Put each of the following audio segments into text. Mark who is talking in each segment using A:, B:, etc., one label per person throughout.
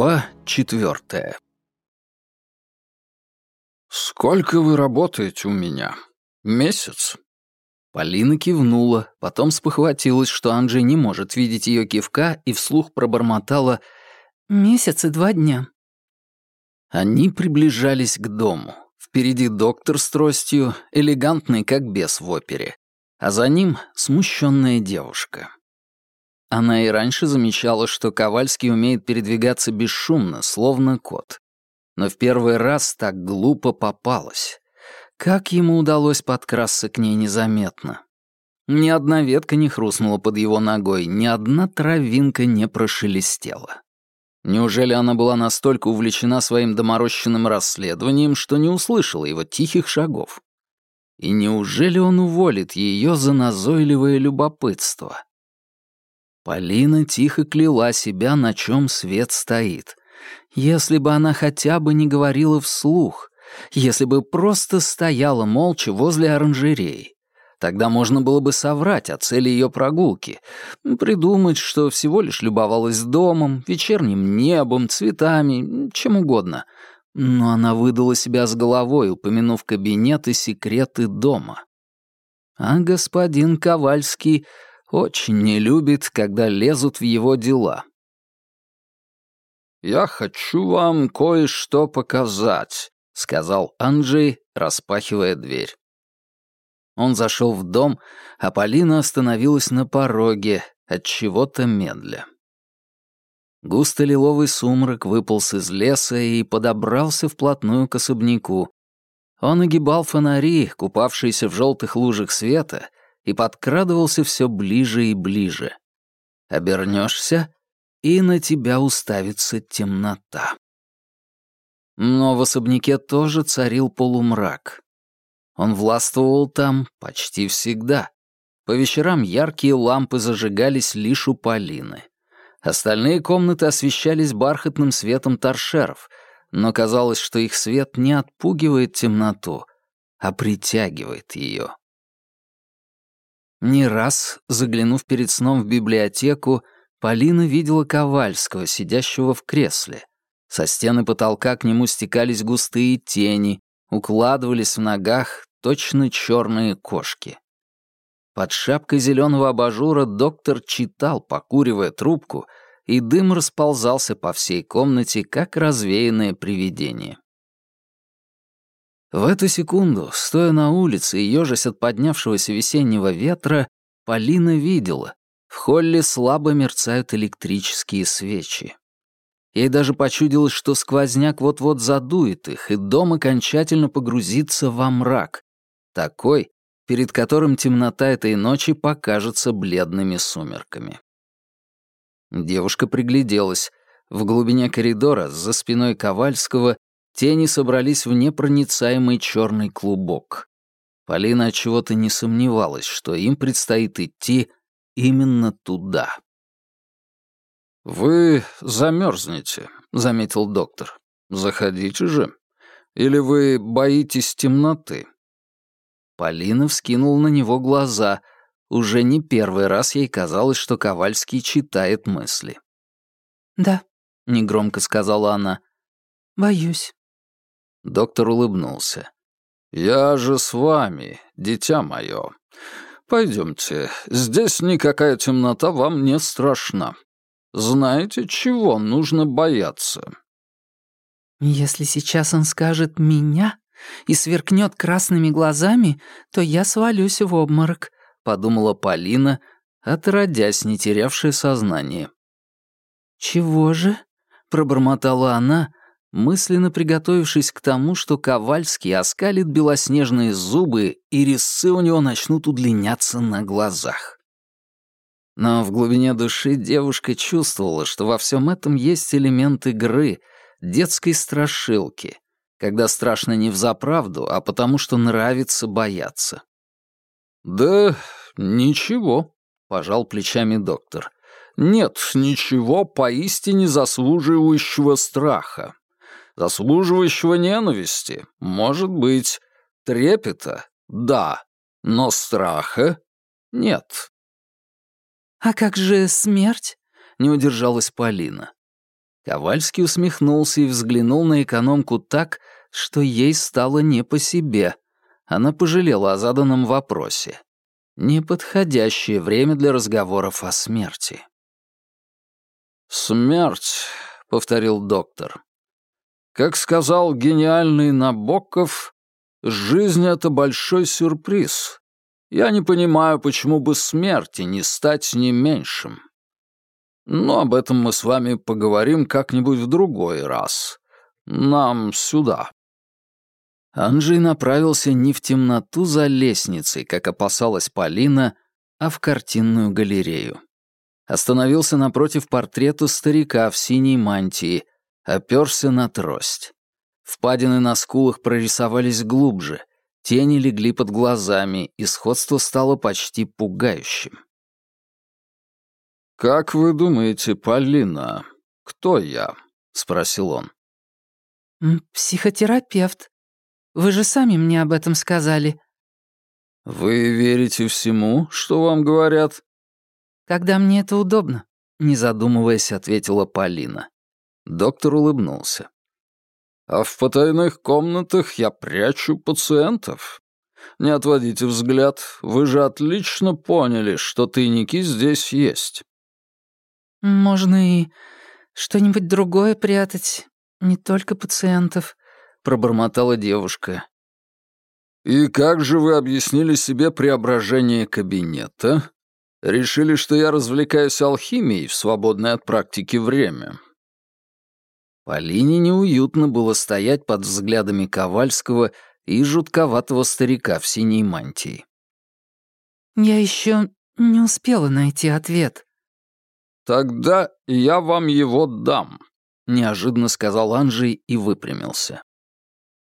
A: Глава четвертая «Сколько вы работаете у меня? Месяц?» Полина кивнула, потом спохватилась, что Анджи не может видеть ее кивка, и вслух пробормотала
B: «Месяц и два дня».
A: Они приближались к дому. Впереди доктор с тростью, элегантный, как бес в опере, а за ним смущенная девушка. Она и раньше замечала, что Ковальский умеет передвигаться бесшумно, словно кот. Но в первый раз так глупо попалась. Как ему удалось подкрасться к ней незаметно? Ни одна ветка не хрустнула под его ногой, ни одна травинка не прошелестела. Неужели она была настолько увлечена своим доморощенным расследованием, что не услышала его тихих шагов? И неужели он уволит ее за назойливое любопытство? Полина тихо кляла себя, на чем свет стоит. Если бы она хотя бы не говорила вслух, если бы просто стояла молча возле оранжереи, тогда можно было бы соврать о цели ее прогулки, придумать, что всего лишь любовалась домом, вечерним небом, цветами, чем угодно. Но она выдала себя с головой, упомянув кабинет и секреты дома. А господин Ковальский очень не любит, когда лезут в его дела. «Я хочу вам кое-что показать», — сказал Анджей, распахивая дверь. Он зашел в дом, а Полина остановилась на пороге, от чего-то медля. Густо-лиловый сумрак выполз из леса и подобрался вплотную к особняку. Он огибал фонари, купавшиеся в желтых лужах света, и подкрадывался все ближе и ближе. Обернешься, и на тебя уставится темнота. Но в особняке тоже царил полумрак. Он властвовал там почти всегда. По вечерам яркие лампы зажигались лишь у Полины. Остальные комнаты освещались бархатным светом торшеров, но казалось, что их свет не отпугивает темноту, а притягивает ее. Не раз, заглянув перед сном в библиотеку, Полина видела Ковальского, сидящего в кресле. Со стены потолка к нему стекались густые тени, укладывались в ногах точно черные кошки. Под шапкой зеленого абажура доктор читал, покуривая трубку, и дым расползался по всей комнате, как развеянное привидение. В эту секунду, стоя на улице и ёжась от поднявшегося весеннего ветра, Полина видела. В холле слабо мерцают электрические свечи. Ей даже почудилось, что сквозняк вот-вот задует их, и дом окончательно погрузится во мрак. Такой, перед которым темнота этой ночи покажется бледными сумерками. Девушка пригляделась. В глубине коридора, за спиной Ковальского, Тени собрались в непроницаемый черный клубок. Полина чего то не сомневалась, что им предстоит идти именно туда. «Вы замерзнете», — заметил доктор. «Заходите же. Или вы боитесь темноты?» Полина вскинула на него глаза. Уже не первый раз ей казалось, что Ковальский читает мысли.
B: «Да», —
A: негромко сказала она.
B: «Боюсь».
A: Доктор улыбнулся. «Я же с вами, дитя мое. Пойдемте, здесь никакая темнота вам не страшна. Знаете, чего нужно бояться?»
B: «Если сейчас он скажет «меня» и сверкнет красными глазами, то я свалюсь в обморок», — подумала Полина, отродясь, не терявшая сознание. «Чего же?» — пробормотала она, мысленно приготовившись к тому, что Ковальский оскалит белоснежные зубы, и резцы у него начнут удлиняться на глазах. Но в глубине души девушка чувствовала, что во всем этом есть элемент игры, детской страшилки, когда страшно не взаправду, а потому что нравится бояться.
A: «Да ничего», — пожал плечами доктор. «Нет ничего поистине заслуживающего страха» заслуживающего ненависти, может быть, трепета, да, но страха нет.
B: «А как же смерть?» — не удержалась Полина.
A: Ковальский усмехнулся и взглянул на экономку так, что ей стало не по себе. Она пожалела о заданном вопросе. Неподходящее время для разговоров о смерти. «Смерть», — повторил доктор. Как сказал гениальный Набоков, жизнь — это большой сюрприз. Я не понимаю, почему бы смерти не стать не меньшим. Но об этом мы с вами поговорим как-нибудь в другой раз. Нам сюда. Анжей направился не в темноту за лестницей, как опасалась Полина, а в картинную галерею. Остановился напротив портрета старика в синей мантии, оперся на трость. Впадины на скулах прорисовались глубже, тени легли под глазами, и сходство стало почти пугающим. «Как вы думаете, Полина, кто я?» — спросил он.
B: «Психотерапевт. Вы же сами мне об этом сказали».
A: «Вы верите всему, что вам говорят?»
B: «Когда мне это удобно», — не задумываясь, ответила Полина.
A: Доктор улыбнулся. «А в потайных комнатах я прячу пациентов. Не отводите взгляд, вы же отлично поняли, что тайники здесь есть».
B: «Можно и что-нибудь другое прятать, не только пациентов», — пробормотала девушка.
A: «И как же вы объяснили себе преображение кабинета? Решили, что я развлекаюсь алхимией в свободное от практики время?» Полине неуютно было стоять под взглядами Ковальского и жутковатого старика в синей мантии.
B: «Я еще не успела найти ответ».
A: «Тогда я вам его дам», — неожиданно сказал Анжей и выпрямился.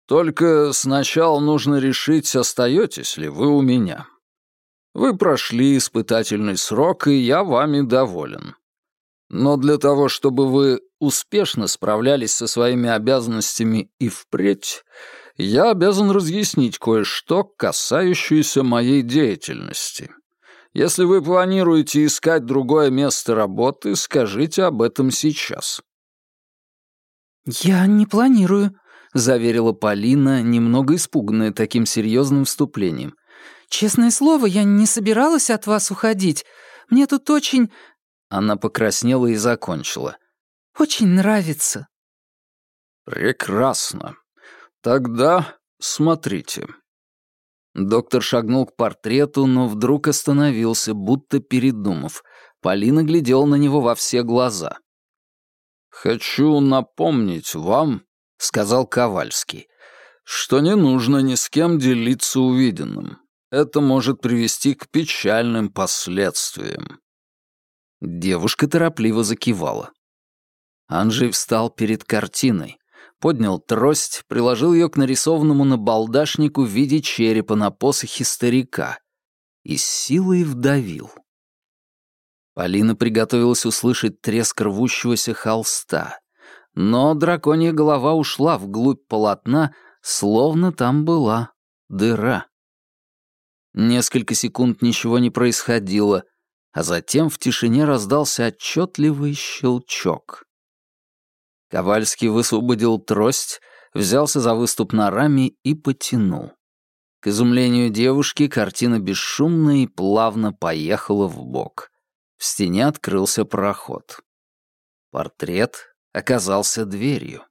A: «Только сначала нужно решить, остаетесь ли вы у меня. Вы прошли испытательный срок, и я вами доволен. Но для того, чтобы вы успешно справлялись со своими обязанностями и впредь, я обязан разъяснить кое-что, касающееся моей деятельности. Если вы планируете искать другое место работы, скажите об этом сейчас».
B: «Я не планирую», — заверила Полина, немного испуганная таким серьезным вступлением. «Честное слово, я не собиралась от вас уходить. Мне тут очень...»
A: Она покраснела и закончила.
B: Очень нравится».
A: «Прекрасно. Тогда смотрите». Доктор шагнул к портрету, но вдруг остановился, будто передумав. Полина глядела на него во все глаза. «Хочу напомнить вам», — сказал Ковальский, «что не нужно ни с кем делиться увиденным. Это может привести к печальным последствиям». Девушка торопливо закивала. Анжи встал перед картиной, поднял трость, приложил ее к нарисованному на балдашнику в виде черепа на посохе старика и силой вдавил. Полина приготовилась услышать треск рвущегося холста, но драконья голова ушла вглубь полотна, словно там была дыра. Несколько секунд ничего не происходило, а затем в тишине раздался отчетливый щелчок. Ковальский высвободил трость, взялся за выступ на раме и потянул. К изумлению девушки картина бесшумно и плавно поехала в бок. В стене открылся проход. Портрет оказался дверью.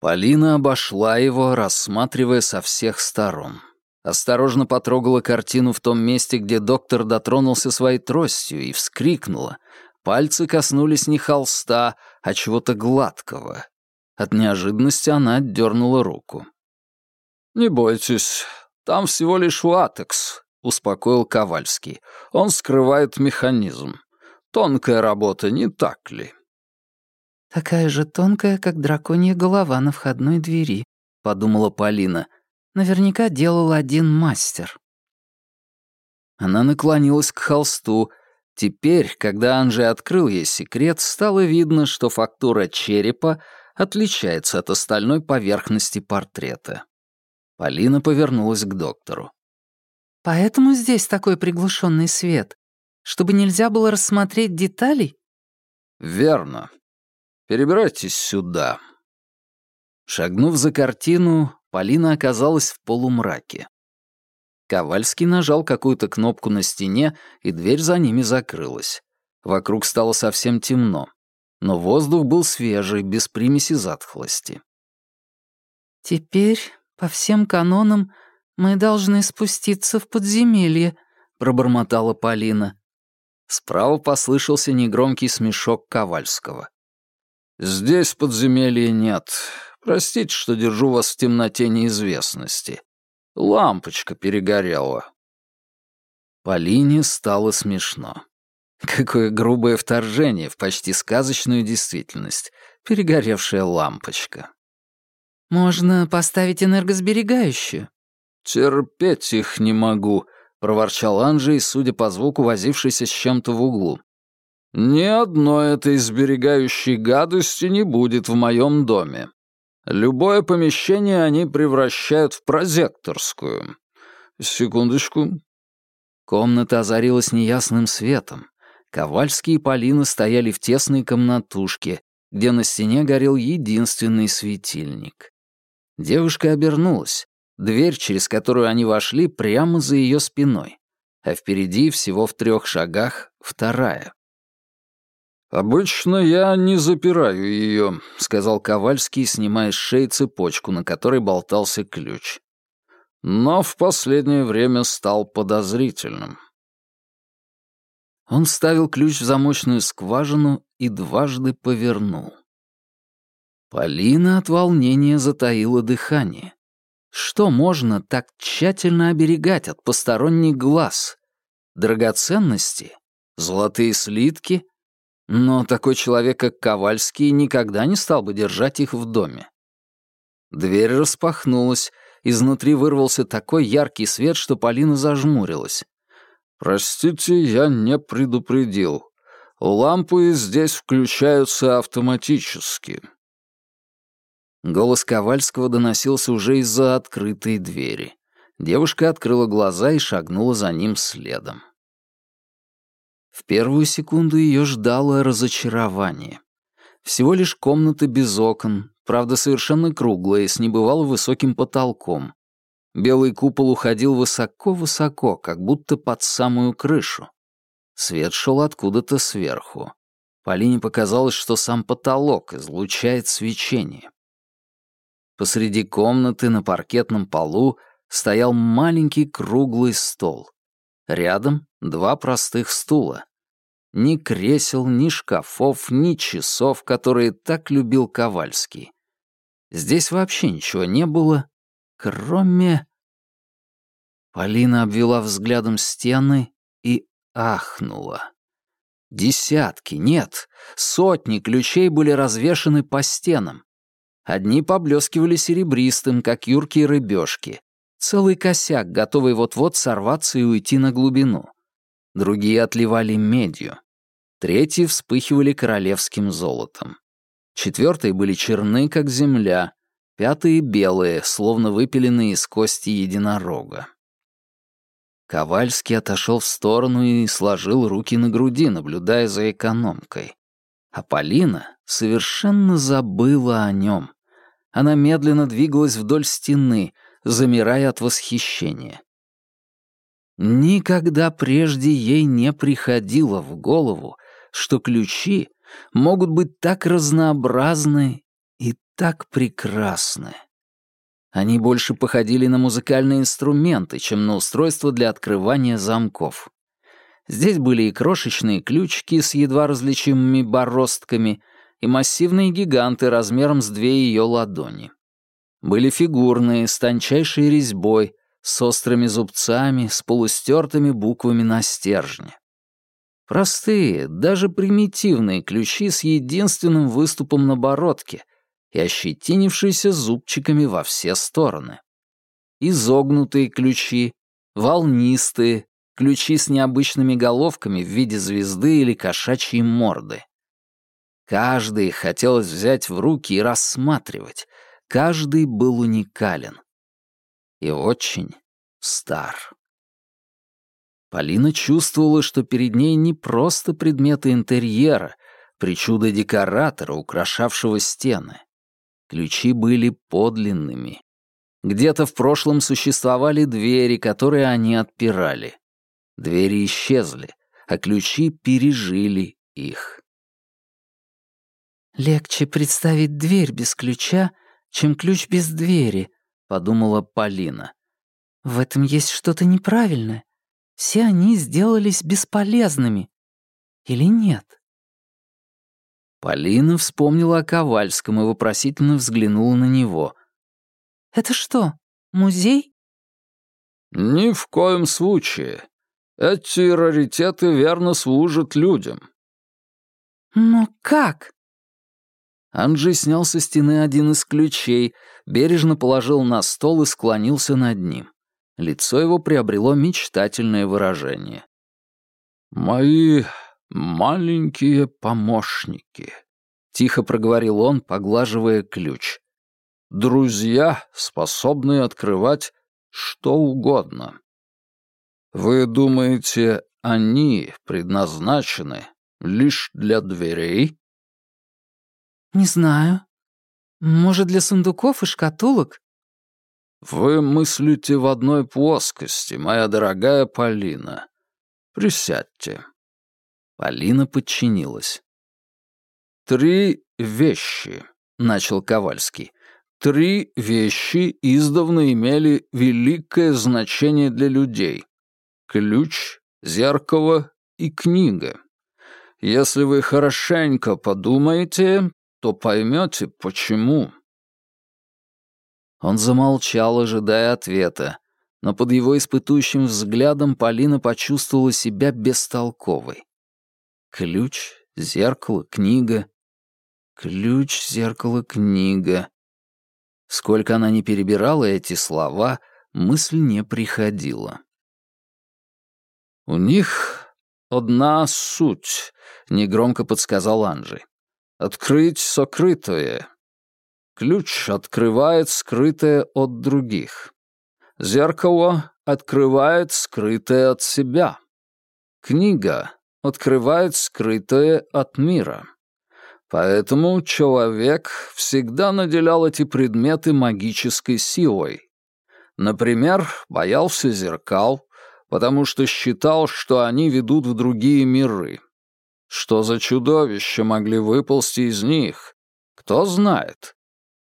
A: Полина обошла его, рассматривая со всех сторон. Осторожно потрогала картину в том месте, где доктор дотронулся своей тростью, и вскрикнула, Пальцы коснулись не холста, а чего-то гладкого. От неожиданности она отдернула руку. «Не бойтесь, там всего лишь латекс», — успокоил Ковальский. «Он скрывает механизм. Тонкая работа, не так ли?»
B: «Такая же тонкая, как драконья голова на входной двери», — подумала Полина. «Наверняка делал один мастер».
A: Она наклонилась к холсту, — Теперь, когда Анжи открыл ей секрет, стало видно, что фактура черепа отличается от остальной поверхности портрета. Полина повернулась к доктору.
B: «Поэтому здесь такой приглушенный свет, чтобы нельзя было рассмотреть деталей?»
A: «Верно. Перебирайтесь сюда». Шагнув за картину, Полина оказалась в полумраке. Ковальский нажал какую-то кнопку на стене, и дверь за ними закрылась. Вокруг стало совсем темно, но воздух был свежий, без примеси затхлости.
B: «Теперь, по всем канонам, мы должны спуститься в подземелье», — пробормотала Полина.
A: Справа послышался негромкий смешок Ковальского. «Здесь подземелья нет. Простите, что держу вас в темноте неизвестности. Лампочка перегорела». Полине стало смешно. Какое грубое вторжение в почти сказочную действительность. Перегоревшая лампочка.
B: «Можно поставить энергосберегающую».
A: «Терпеть их не могу», — проворчал Анжей, судя по звуку, возившийся с чем-то в углу. «Ни одной этой сберегающей гадости не будет в моем доме». Любое помещение они превращают в прозекторскую. Секундочку.
B: Комната озарилась неясным светом. Ковальский и Полина стояли в тесной комнатушке, где на стене горел единственный светильник. Девушка обернулась. Дверь, через которую они вошли, прямо за ее спиной. А впереди, всего в трех шагах, вторая.
A: «Обычно я не запираю ее», — сказал Ковальский, снимая с шеи цепочку, на которой болтался ключ. «Но в последнее время стал подозрительным». Он вставил ключ в замочную скважину и дважды повернул. Полина от волнения затаила дыхание. Что можно так тщательно оберегать от посторонних глаз? Драгоценности? Золотые слитки? Но такой человек, как Ковальский, никогда не стал бы держать их в доме. Дверь распахнулась, изнутри вырвался такой яркий свет, что Полина зажмурилась. «Простите, я не предупредил. Лампы здесь включаются автоматически». Голос Ковальского доносился уже из-за открытой двери. Девушка открыла глаза и шагнула за ним следом. В первую секунду ее ждало разочарование. Всего лишь комната без окон, правда, совершенно круглая, с небывало высоким потолком. Белый купол уходил высоко-высоко, как будто под самую крышу. Свет шел откуда-то сверху. Полине показалось, что сам потолок излучает свечение. Посреди комнаты на паркетном полу стоял маленький круглый стол. Рядом два простых стула. Ни кресел, ни шкафов, ни часов, которые так любил Ковальский. Здесь вообще ничего не было, кроме... Полина обвела взглядом стены и ахнула. Десятки, нет, сотни ключей были развешаны по стенам. Одни поблескивали серебристым, как юркие рыбешки. Целый косяк, готовый вот-вот сорваться и уйти на глубину другие отливали медью, третьи вспыхивали королевским золотом. Четвертые были черны, как земля, пятые — белые, словно выпиленные из кости единорога. Ковальский отошел в сторону и сложил руки на груди, наблюдая за экономкой. А Полина совершенно забыла о нем. Она медленно двигалась вдоль стены, замирая от восхищения. Никогда прежде ей не приходило в голову, что ключи могут быть так разнообразны и так прекрасны. Они больше походили на музыкальные инструменты, чем на устройства для открывания замков. Здесь были и крошечные ключики с едва различимыми бороздками, и массивные гиганты размером с две ее ладони. Были фигурные, с тончайшей резьбой — с острыми зубцами, с полустертыми буквами на стержне. Простые, даже примитивные ключи с единственным выступом на бородке и ощетинившиеся зубчиками во все стороны. Изогнутые ключи, волнистые, ключи с необычными головками в виде звезды или кошачьей морды. Каждый хотелось взять в руки и рассматривать, каждый был уникален и очень стар. Полина чувствовала, что перед ней не просто предметы интерьера, причуда декоратора, украшавшего стены. Ключи были подлинными. Где-то в прошлом существовали двери, которые они отпирали. Двери исчезли, а ключи пережили их.
B: «Легче представить дверь без ключа, чем ключ без двери», — подумала Полина. «В этом есть что-то неправильное. Все они сделались бесполезными. Или нет?»
A: Полина вспомнила о Ковальском и вопросительно взглянула на него.
B: «Это что, музей?»
C: «Ни в коем случае. Эти раритеты верно служат людям».
B: «Но как?»
A: Анджей снял со стены один из ключей — бережно положил на стол и склонился над ним. Лицо его приобрело мечтательное выражение.
C: «Мои маленькие помощники», — тихо проговорил он, поглаживая ключ. «Друзья, способные открывать что угодно. Вы думаете, они предназначены лишь для дверей?»
B: «Не знаю», может, для сундуков и шкатулок?
C: Вы мыслите в одной плоскости, моя дорогая Полина. Присядьте.
A: Полина подчинилась.
C: Три вещи, начал Ковальский. Три вещи издавна имели великое значение для людей. Ключ, зеркало и книга. Если вы хорошенько подумаете, то поймете, почему».
A: Он замолчал, ожидая ответа, но под его испытующим взглядом Полина почувствовала себя бестолковой. Ключ, зеркало, книга. Ключ, зеркало, книга. Сколько она не перебирала эти слова, мысль не приходила.
C: «У них одна суть», — негромко подсказал Анжей Открыть сокрытое. Ключ открывает скрытое от других. Зеркало открывает скрытое от себя. Книга открывает скрытое от мира. Поэтому человек всегда наделял эти предметы магической силой. Например, боялся зеркал, потому что считал, что они ведут в другие миры. Что за чудовища могли выползти из них? Кто знает?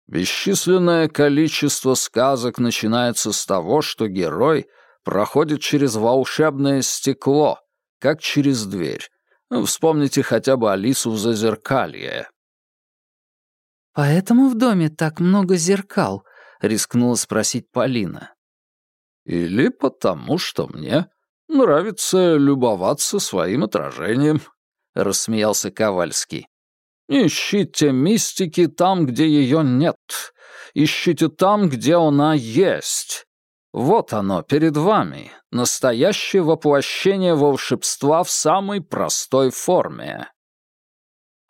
C: Бесчисленное количество сказок начинается с того, что герой проходит через волшебное стекло, как через дверь. Ну, вспомните хотя бы Алису в зазеркалье.
B: «Поэтому в доме так много зеркал?» — рискнула спросить Полина.
C: «Или потому, что мне нравится любоваться своим отражением», — рассмеялся Ковальский. «Ищите мистики там, где ее нет. Ищите там, где она есть. Вот оно перед вами, настоящее воплощение волшебства в самой простой форме».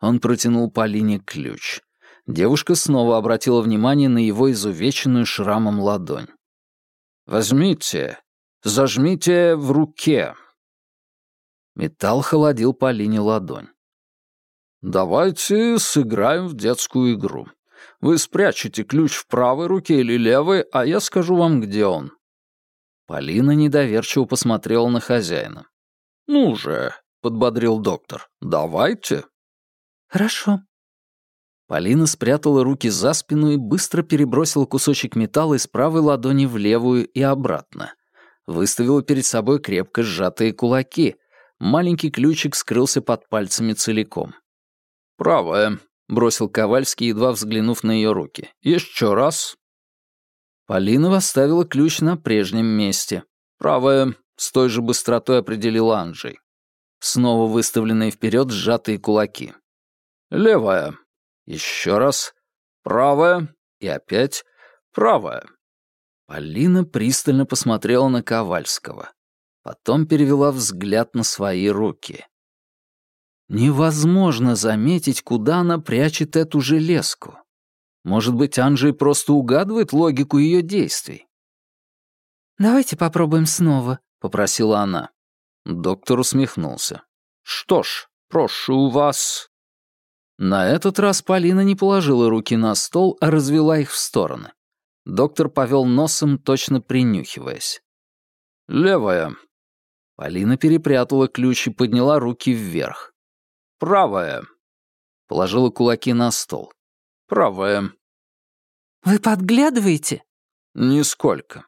A: Он протянул Полине ключ. Девушка снова обратила внимание на его изувеченную шрамом ладонь.
C: «Возьмите, зажмите в руке»,
A: Металл холодил по линии ладонь.
C: «Давайте сыграем в детскую игру. Вы спрячете ключ в правой руке или левой, а я скажу вам, где он».
A: Полина недоверчиво посмотрела на хозяина.
C: «Ну же», — подбодрил доктор, — «давайте».
B: «Хорошо».
A: Полина спрятала руки за спину и быстро перебросила кусочек металла из правой ладони в левую и обратно. Выставила перед собой крепко сжатые кулаки — маленький ключик скрылся под пальцами целиком.
C: «Правая», — бросил Ковальский, едва взглянув на ее руки. «Еще раз».
A: Полина восставила ключ на прежнем месте.
C: «Правая», — с той же быстротой определил Анжей.
A: Снова выставленные вперед сжатые кулаки.
C: «Левая». Еще раз. «Правая». И опять «правая».
A: Полина пристально посмотрела на Ковальского. Потом перевела взгляд на свои руки. Невозможно заметить, куда она прячет эту железку. Может быть, Анджей просто угадывает логику ее действий.
B: «Давайте попробуем снова», —
A: попросила она. Доктор усмехнулся.
C: «Что ж, прошу вас».
A: На этот раз Полина не положила руки на стол, а развела их в стороны. Доктор повел носом, точно принюхиваясь. «Левая», Полина перепрятала ключ и подняла руки вверх. «Правая». Положила кулаки на стол. «Правая».
B: «Вы подглядываете?»
A: «Нисколько».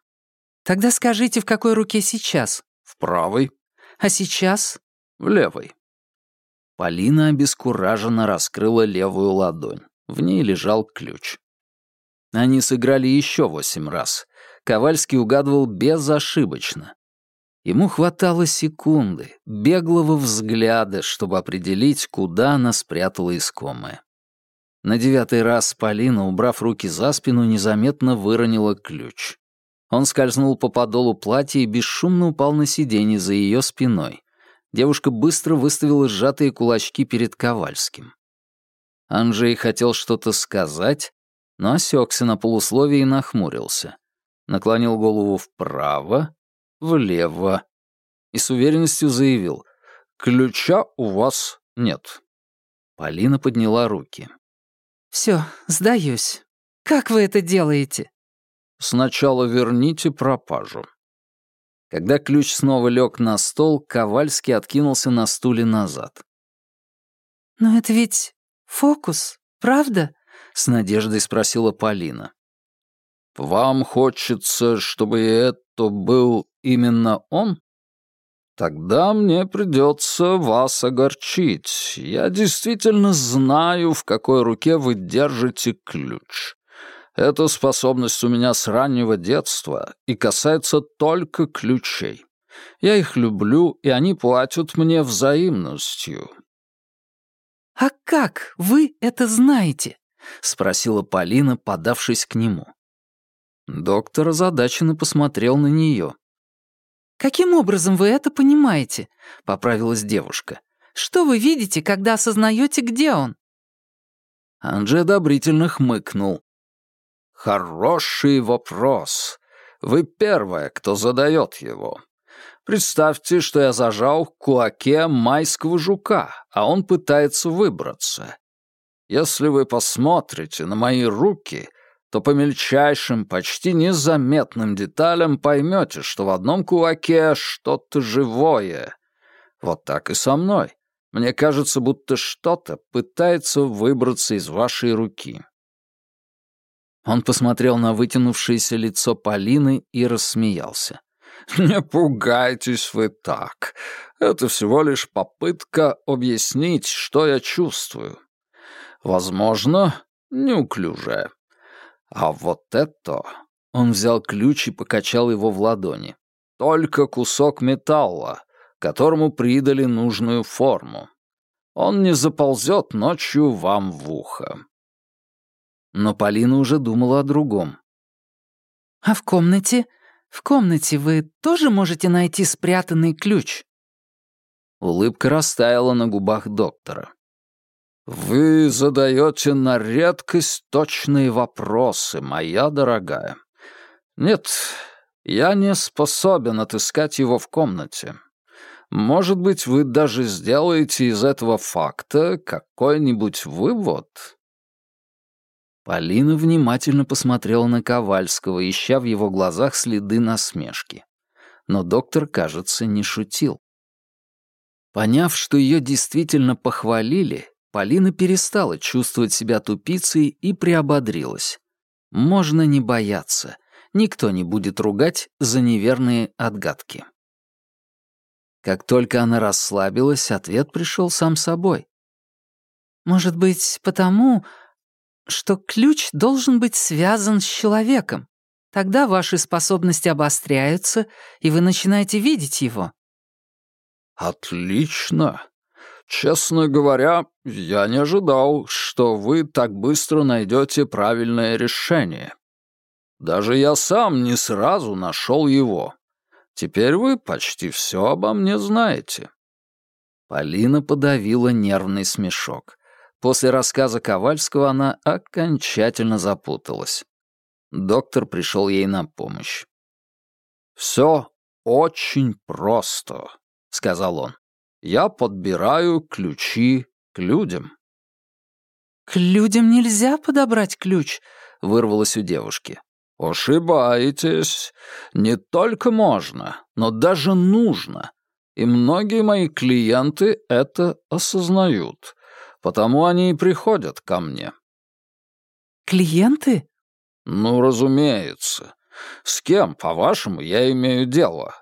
B: «Тогда скажите, в какой руке сейчас?»
A: «В правой».
B: «А сейчас?»
A: «В левой». Полина обескураженно раскрыла левую ладонь. В ней лежал ключ. Они сыграли еще восемь раз. Ковальский угадывал безошибочно. Ему хватало секунды, беглого взгляда, чтобы определить, куда она спрятала искомое. На девятый раз Полина, убрав руки за спину, незаметно выронила ключ. Он скользнул по подолу платья и бесшумно упал на сиденье за ее спиной. Девушка быстро выставила сжатые кулачки перед Ковальским. Анжей хотел что-то сказать, но осекся на полусловие и нахмурился. Наклонил голову вправо, влево и с уверенностью заявил «Ключа у вас нет». Полина подняла руки.
B: «Всё, сдаюсь. Как вы это делаете?»
A: «Сначала верните пропажу». Когда ключ снова лёг на стол, Ковальский откинулся на стуле назад.
B: «Но это ведь фокус, правда?»
A: — с надеждой спросила Полина. «Вам хочется, чтобы и это то был именно он? Тогда мне придется вас огорчить. Я действительно знаю, в какой руке вы держите ключ. Эта способность у меня с раннего детства и касается только ключей. Я их люблю, и они платят мне взаимностью».
B: «А как вы это знаете?»
A: — спросила Полина, подавшись к нему. Доктор озадаченно посмотрел на нее.
B: «Каким образом вы это понимаете?» — поправилась девушка. «Что вы видите, когда осознаете, где он?»
A: Анджи одобрительно хмыкнул. «Хороший вопрос. Вы первая, кто задает его. Представьте, что я зажал в кулаке майского жука, а он пытается выбраться. Если вы посмотрите на мои руки, то по мельчайшим, почти незаметным деталям поймете, что в одном кулаке что-то живое. Вот так и со мной. Мне кажется, будто что-то пытается выбраться из вашей руки. Он посмотрел на вытянувшееся лицо Полины и рассмеялся. «Не пугайтесь вы так. Это всего лишь попытка объяснить, что я чувствую. Возможно, неуклюжая. А вот это... Он взял ключ и покачал его в ладони. Только кусок металла, которому придали нужную форму. Он не заползет ночью вам в ухо. Но Полина уже думала о другом.
B: «А в комнате? В комнате вы тоже можете найти спрятанный ключ?»
A: Улыбка растаяла на губах доктора. «Вы задаете на редкость точные вопросы, моя дорогая. Нет, я не способен отыскать его в комнате. Может быть, вы даже сделаете из этого факта какой-нибудь вывод?» Полина внимательно посмотрела на Ковальского, ища в его глазах следы насмешки. Но доктор, кажется, не шутил. Поняв, что ее действительно похвалили, Полина перестала чувствовать себя тупицей и приободрилась. Можно не бояться. Никто не будет ругать за неверные отгадки. Как только она расслабилась, ответ пришел сам собой.
B: «Может быть, потому, что ключ должен быть связан с человеком. Тогда ваши способности обостряются, и вы начинаете видеть его».
C: «Отлично!» «Честно говоря, я не ожидал, что вы так быстро найдете правильное решение. Даже я сам не сразу нашел его. Теперь вы почти все обо мне знаете».
A: Полина подавила нервный смешок. После рассказа Ковальского она окончательно запуталась. Доктор пришел ей на помощь.
C: «Все очень просто», — сказал он я подбираю ключи к людям».
B: «К людям нельзя подобрать ключ», — вырвалось у девушки.
C: «Ошибаетесь. Не только можно, но даже нужно. И многие мои клиенты это осознают. Потому они и приходят ко мне».
B: «Клиенты?»
C: «Ну, разумеется. С кем, по-вашему, я имею дело?»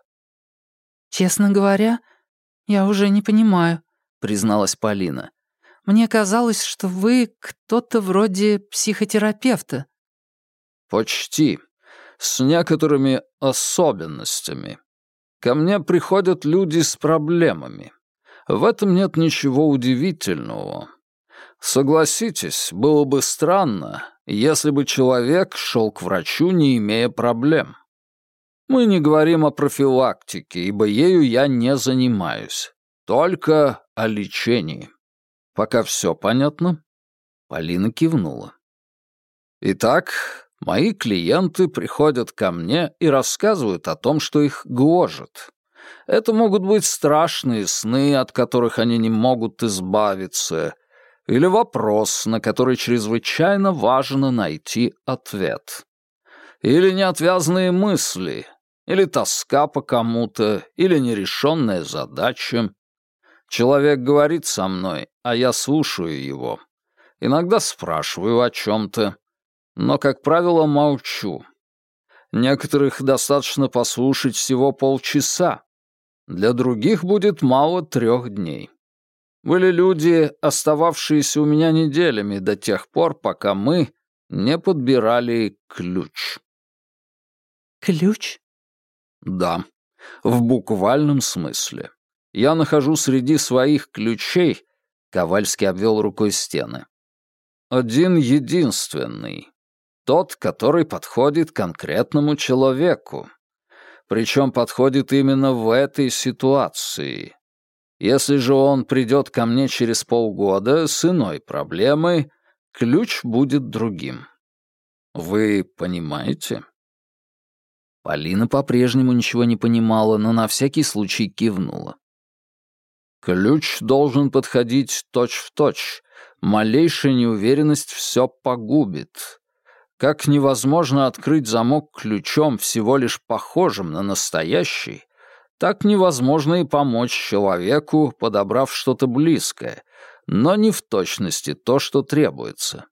B: «Честно говоря, «Я уже не понимаю», — призналась Полина. «Мне казалось, что вы кто-то вроде психотерапевта».
C: «Почти. С некоторыми особенностями. Ко мне приходят люди с проблемами. В этом нет ничего удивительного. Согласитесь, было бы странно, если бы человек шел к врачу, не имея проблем». Мы не говорим о профилактике, ибо ею я не занимаюсь. Только о лечении. Пока все понятно?» Полина кивнула. «Итак, мои клиенты приходят ко мне и рассказывают о том, что их гложет. Это могут быть страшные сны, от которых они не могут избавиться, или вопрос, на который чрезвычайно важно найти ответ. Или неотвязные мысли, или тоска по кому-то, или нерешенная задача. Человек говорит со мной, а я слушаю его. Иногда спрашиваю о чем-то, но, как правило, молчу. Некоторых достаточно послушать всего полчаса, для других будет мало трех дней. Были люди, остававшиеся у меня неделями до тех пор, пока мы не подбирали ключ.
B: «Ключ?»
C: Да, в буквальном смысле. Я нахожу среди своих ключей, Ковальский обвел рукой стены. Один единственный. Тот, который подходит конкретному человеку. Причем подходит именно в этой ситуации. Если же он придет ко мне через полгода с иной проблемой, ключ будет другим. Вы понимаете? Полина по-прежнему ничего не понимала, но на всякий случай кивнула. «Ключ должен подходить точь-в-точь. Малейшая неуверенность все погубит. Как невозможно открыть замок ключом, всего лишь похожим на настоящий, так невозможно и помочь человеку, подобрав что-то близкое, но не в точности то, что требуется.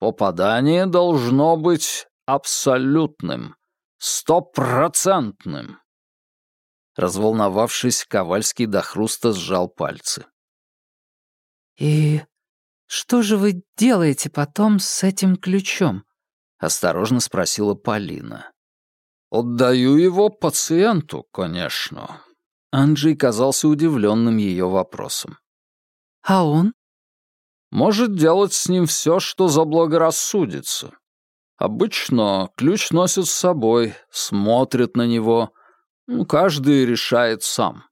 C: Попадание должно быть абсолютным, Стопроцентным!» Разволновавшись, Ковальский до хруста сжал пальцы.
B: «И что же вы делаете потом с этим ключом?» — осторожно спросила Полина.
C: «Отдаю его пациенту, конечно».
A: Анджей казался удивленным ее вопросом.
B: «А он?»
C: «Может делать с ним все, что заблагорассудится. Обычно ключ носит с собой, смотрит на него. Ну, каждый решает сам.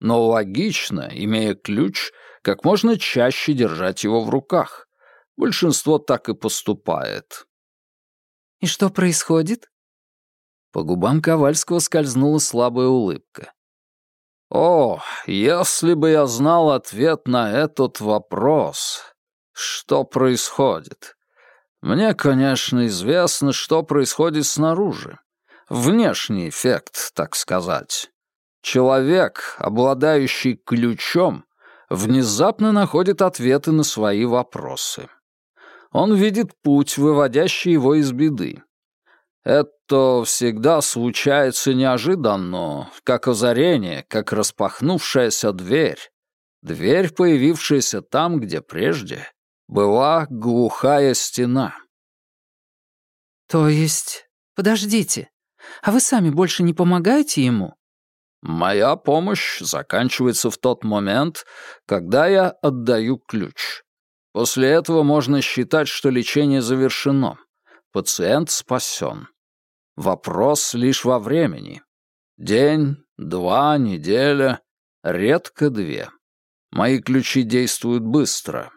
C: Но логично, имея ключ, как можно чаще держать его в руках. Большинство так и поступает.
B: «И что происходит?»
A: По губам Ковальского скользнула слабая улыбка.
C: «О, если бы я знал ответ на этот вопрос! Что происходит?» Мне, конечно, известно, что происходит снаружи. Внешний эффект, так сказать. Человек, обладающий ключом, внезапно находит ответы на свои вопросы. Он видит путь, выводящий его из беды. Это всегда случается неожиданно, как озарение, как распахнувшаяся дверь. Дверь, появившаяся там, где прежде была глухая стена.
B: «То есть... Подождите, а вы сами больше не помогаете ему?»
C: «Моя помощь заканчивается в тот момент, когда я отдаю ключ. После этого можно считать, что лечение завершено. Пациент спасен. Вопрос лишь во времени. День, два, неделя, редко две. Мои ключи действуют быстро,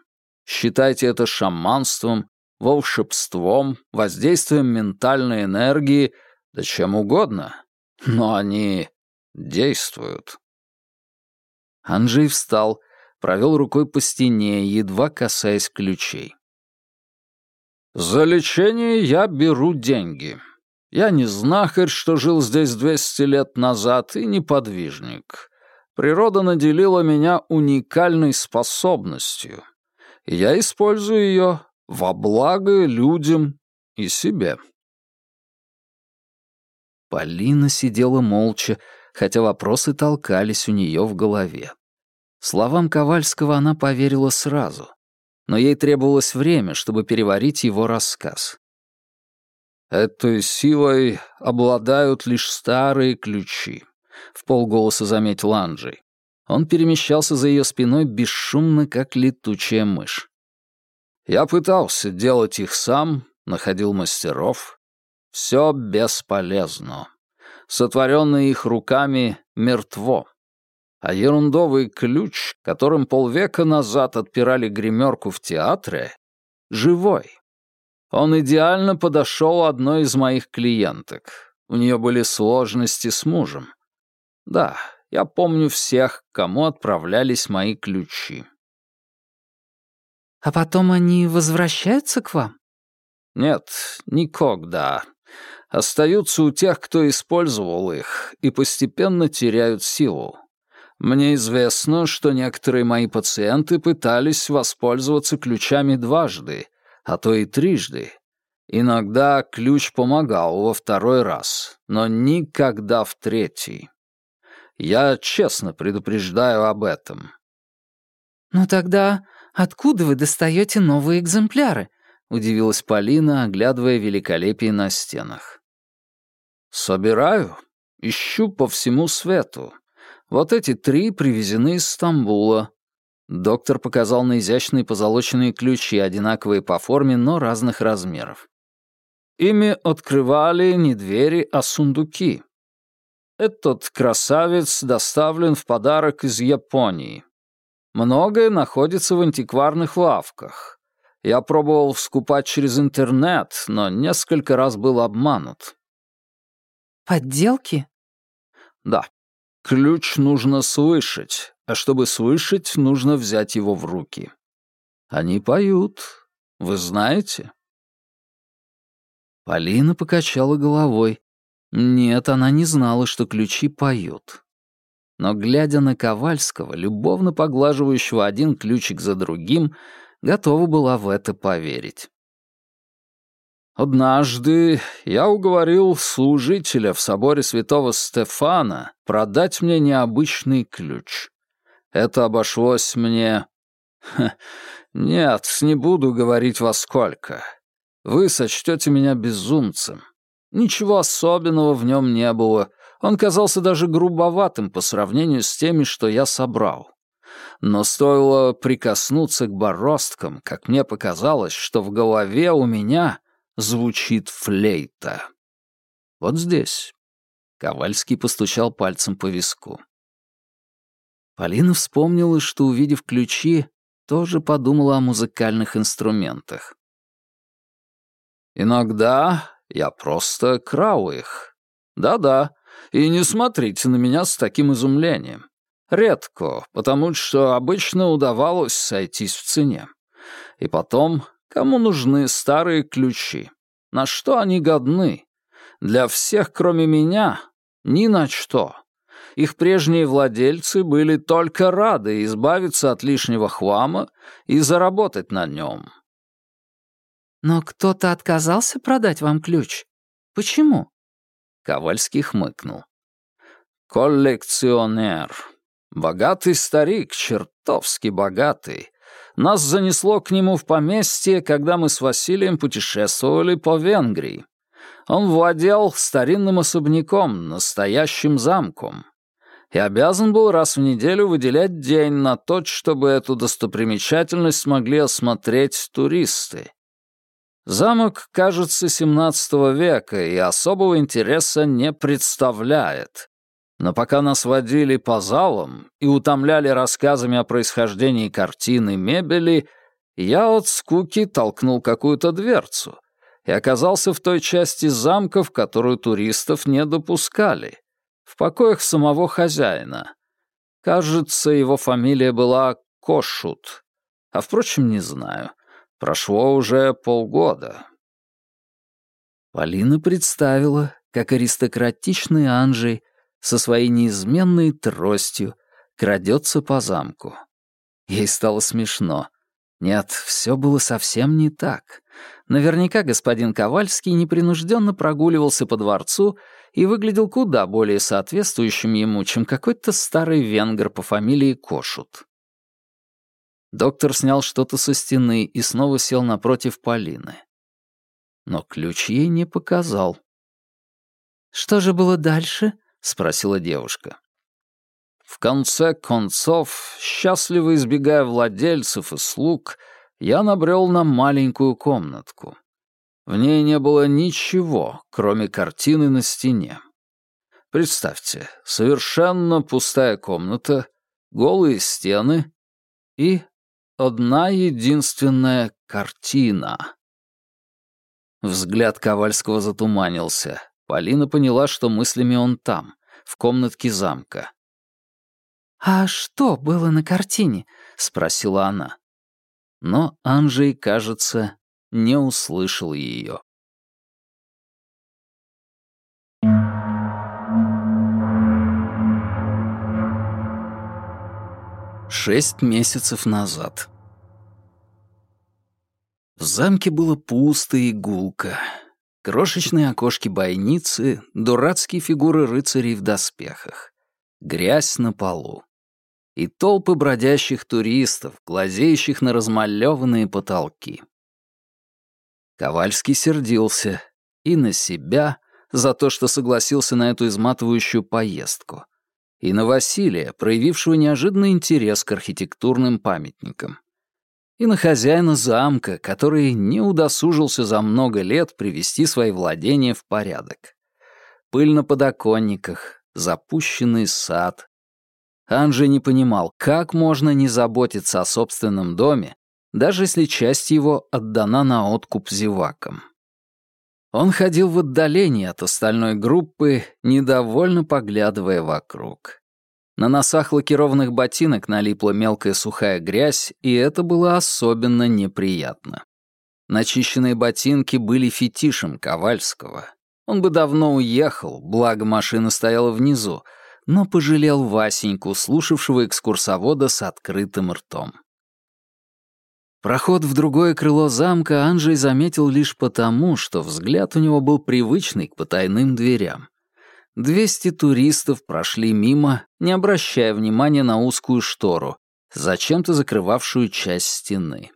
C: Считайте это шаманством, волшебством, воздействием ментальной энергии, да чем угодно. Но они действуют.
A: Анджей встал, провел рукой по стене, едва касаясь ключей.
C: «За лечение я беру деньги. Я не знахарь, что жил здесь 200 лет назад, и неподвижник. Природа наделила меня уникальной способностью я использую ее во благо людям и себе.
A: Полина сидела молча, хотя вопросы толкались у нее в голове. Словам Ковальского она поверила сразу, но ей требовалось время, чтобы переварить его рассказ.
C: «Этой силой обладают лишь старые ключи», — в полголоса заметил Анджей
A: он перемещался за ее спиной бесшумно, как летучая мышь.
C: Я пытался делать их сам, находил мастеров. Все бесполезно. Сотворенное их руками мертво. А ерундовый ключ, которым полвека назад отпирали гримерку в театре, живой. Он идеально подошел одной из моих клиенток. У нее были сложности с мужем. Да, я помню всех, к кому отправлялись мои ключи.
B: «А потом они возвращаются к вам?»
C: «Нет, никогда. Остаются у тех, кто использовал их, и постепенно теряют силу. Мне известно, что некоторые мои пациенты пытались воспользоваться ключами дважды, а то и трижды. Иногда ключ помогал во второй раз, но никогда в третий». Я честно предупреждаю об этом».
B: «Ну тогда откуда вы достаете новые экземпляры?» — удивилась Полина, оглядывая великолепие на стенах.
C: «Собираю. Ищу по всему свету. Вот эти три привезены из Стамбула». Доктор показал на изящные позолоченные ключи, одинаковые по форме, но разных размеров. Ими открывали не двери, а сундуки. Этот красавец доставлен в подарок из Японии. Многое находится в антикварных лавках. Я пробовал вскупать через интернет, но несколько раз был обманут.
B: Подделки?
C: Да. Ключ нужно слышать, а чтобы слышать, нужно взять его в руки. Они поют. Вы знаете?
A: Полина покачала головой. Нет, она не знала, что ключи поют. Но, глядя на Ковальского, любовно поглаживающего один ключик за другим, готова была в это поверить.
C: «Однажды я уговорил служителя в соборе святого Стефана продать мне необычный ключ. Это обошлось мне... Ха, нет, не буду говорить во сколько. Вы сочтете меня безумцем. Ничего особенного в нем не было. Он казался даже грубоватым по сравнению с теми, что я собрал. Но стоило прикоснуться к бороздкам, как мне показалось, что в голове у меня звучит флейта. Вот здесь. Ковальский постучал пальцем по виску.
A: Полина вспомнила, что, увидев ключи, тоже подумала о музыкальных инструментах.
C: «Иногда я просто крау их. Да-да, и не смотрите на меня с таким изумлением. Редко, потому что обычно удавалось сойтись в цене. И потом, кому нужны старые ключи? На что они годны? Для всех, кроме меня, ни на что. Их прежние владельцы были только рады избавиться от лишнего хлама и заработать на нем.
B: Но кто-то отказался продать вам ключ. Почему?
A: Ковальский хмыкнул.
C: Коллекционер. Богатый старик, чертовски богатый. Нас занесло к нему в поместье, когда мы с Василием путешествовали по Венгрии. Он владел старинным особняком, настоящим замком. И обязан был раз в неделю выделять день на то, чтобы эту достопримечательность смогли осмотреть туристы. Замок, кажется, семнадцатого века и особого интереса не представляет. Но пока нас водили по залам и утомляли рассказами о происхождении картины мебели, я от скуки толкнул какую-то дверцу и оказался в той части замка, в которую туристов не допускали, в покоях самого хозяина. Кажется, его фамилия была Кошут, а, впрочем, не знаю. Прошло уже полгода».
A: Полина представила, как аристократичный Анжей со своей неизменной тростью крадется по замку. Ей стало смешно. Нет, все было совсем не так. Наверняка господин Ковальский непринужденно прогуливался по дворцу и выглядел куда более соответствующим ему, чем какой-то старый венгр по фамилии Кошут. Доктор снял что-то со стены и снова сел напротив Полины. Но ключ ей не показал.
B: «Что же было дальше?»
A: — спросила девушка.
C: В конце концов, счастливо избегая владельцев и слуг, я набрел на маленькую комнатку. В ней не было ничего, кроме картины на стене. Представьте, совершенно пустая комната, голые стены и одна единственная картина.
A: Взгляд Ковальского затуманился. Полина поняла, что мыслями он там, в комнатке замка.
B: «А что было на картине?» — спросила она.
A: Но Анжей, кажется, не услышал ее. шесть месяцев назад. В замке было пусто и гулко. Крошечные окошки бойницы, дурацкие фигуры рыцарей в доспехах. Грязь на полу. И толпы бродящих туристов, глазеющих на размалеванные потолки. Ковальский сердился и на себя за то, что согласился на эту изматывающую поездку — и на Василия, проявившего неожиданный интерес к архитектурным памятникам. И на хозяина замка, который не удосужился за много лет привести свои владения в порядок. Пыль на подоконниках, запущенный сад. Анже не понимал, как можно не заботиться о собственном доме, даже если часть его отдана на откуп зевакам. Он ходил в отдалении от остальной группы, недовольно поглядывая вокруг. На носах лакированных ботинок налипла мелкая сухая грязь, и это было особенно неприятно. Начищенные ботинки были фетишем Ковальского. Он бы давно уехал, благо машина стояла внизу, но пожалел Васеньку, слушавшего экскурсовода с открытым ртом. Проход в другое крыло замка Анджей заметил лишь потому, что взгляд у него был привычный к потайным дверям. Двести туристов прошли мимо, не обращая внимания на узкую штору, зачем-то закрывавшую часть стены.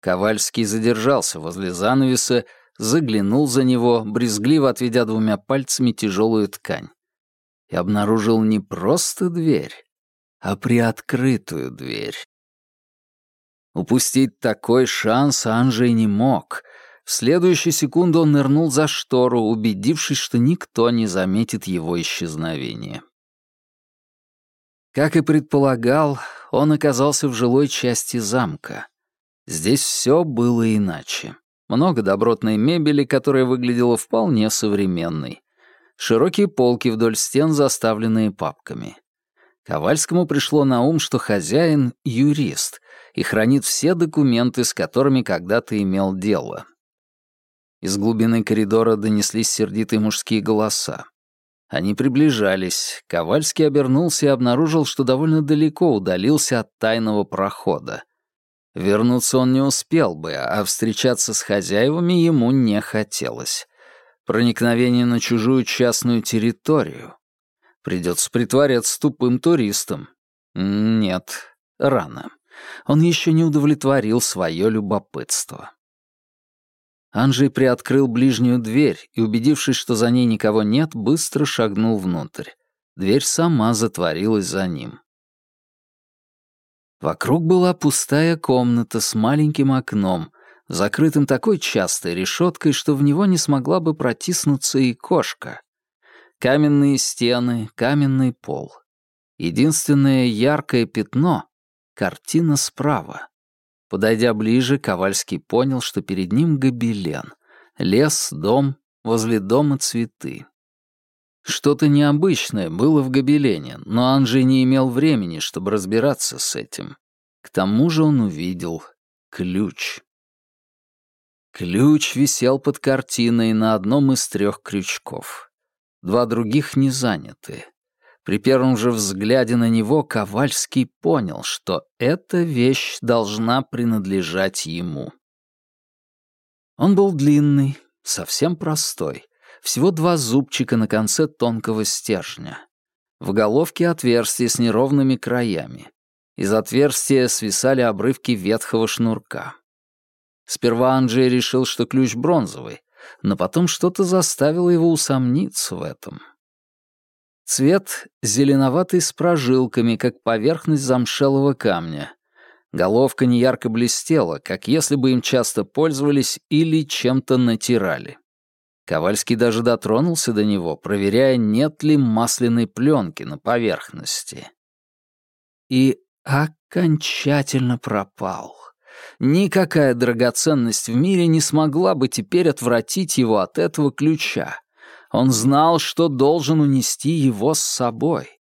A: Ковальский задержался возле занавеса, заглянул за него, брезгливо отведя двумя пальцами тяжелую ткань. И обнаружил не просто дверь, а приоткрытую дверь. Упустить такой шанс Анжей не мог. В следующую секунду он нырнул за штору, убедившись, что никто не заметит его исчезновение. Как и предполагал, он оказался в жилой части замка. Здесь все было иначе. Много добротной мебели, которая выглядела вполне современной. Широкие полки вдоль стен, заставленные папками. Ковальскому пришло на ум, что хозяин — юрист — и хранит все документы, с которыми когда-то имел дело. Из глубины коридора донеслись сердитые мужские голоса. Они приближались. Ковальский обернулся и обнаружил, что довольно далеко удалился от тайного прохода. Вернуться он не успел бы, а встречаться с хозяевами ему не хотелось. Проникновение на чужую частную территорию. Придется притворяться тупым туристом. Нет, рано. Он еще не удовлетворил свое любопытство. Анжей приоткрыл ближнюю дверь и, убедившись, что за ней никого нет, быстро шагнул внутрь. Дверь сама затворилась за ним. Вокруг была пустая комната с маленьким окном, закрытым такой частой решеткой, что в него не смогла бы протиснуться и кошка. Каменные стены, каменный пол. Единственное яркое пятно Картина справа. Подойдя ближе, Ковальский понял, что перед ним гобелен. Лес, дом, возле дома цветы. Что-то необычное было в гобелене, но Анжи не имел времени, чтобы разбираться с этим. К тому же он увидел ключ. Ключ висел под картиной на одном из трех крючков. Два других не заняты. При первом же взгляде на него Ковальский понял, что эта вещь должна принадлежать ему. Он был длинный, совсем простой, всего два зубчика на конце тонкого стержня. В головке отверстие с неровными краями. Из отверстия свисали обрывки ветхого шнурка. Сперва Анджей решил, что ключ бронзовый, но потом что-то заставило его усомниться в этом. Цвет зеленоватый с прожилками, как поверхность замшелого камня. Головка неярко блестела, как если бы им часто пользовались или чем-то натирали. Ковальский даже дотронулся до него, проверяя, нет ли масляной пленки на поверхности. И окончательно пропал. Никакая драгоценность в мире не смогла бы теперь отвратить его от этого ключа. Он знал, что должен унести его с собой.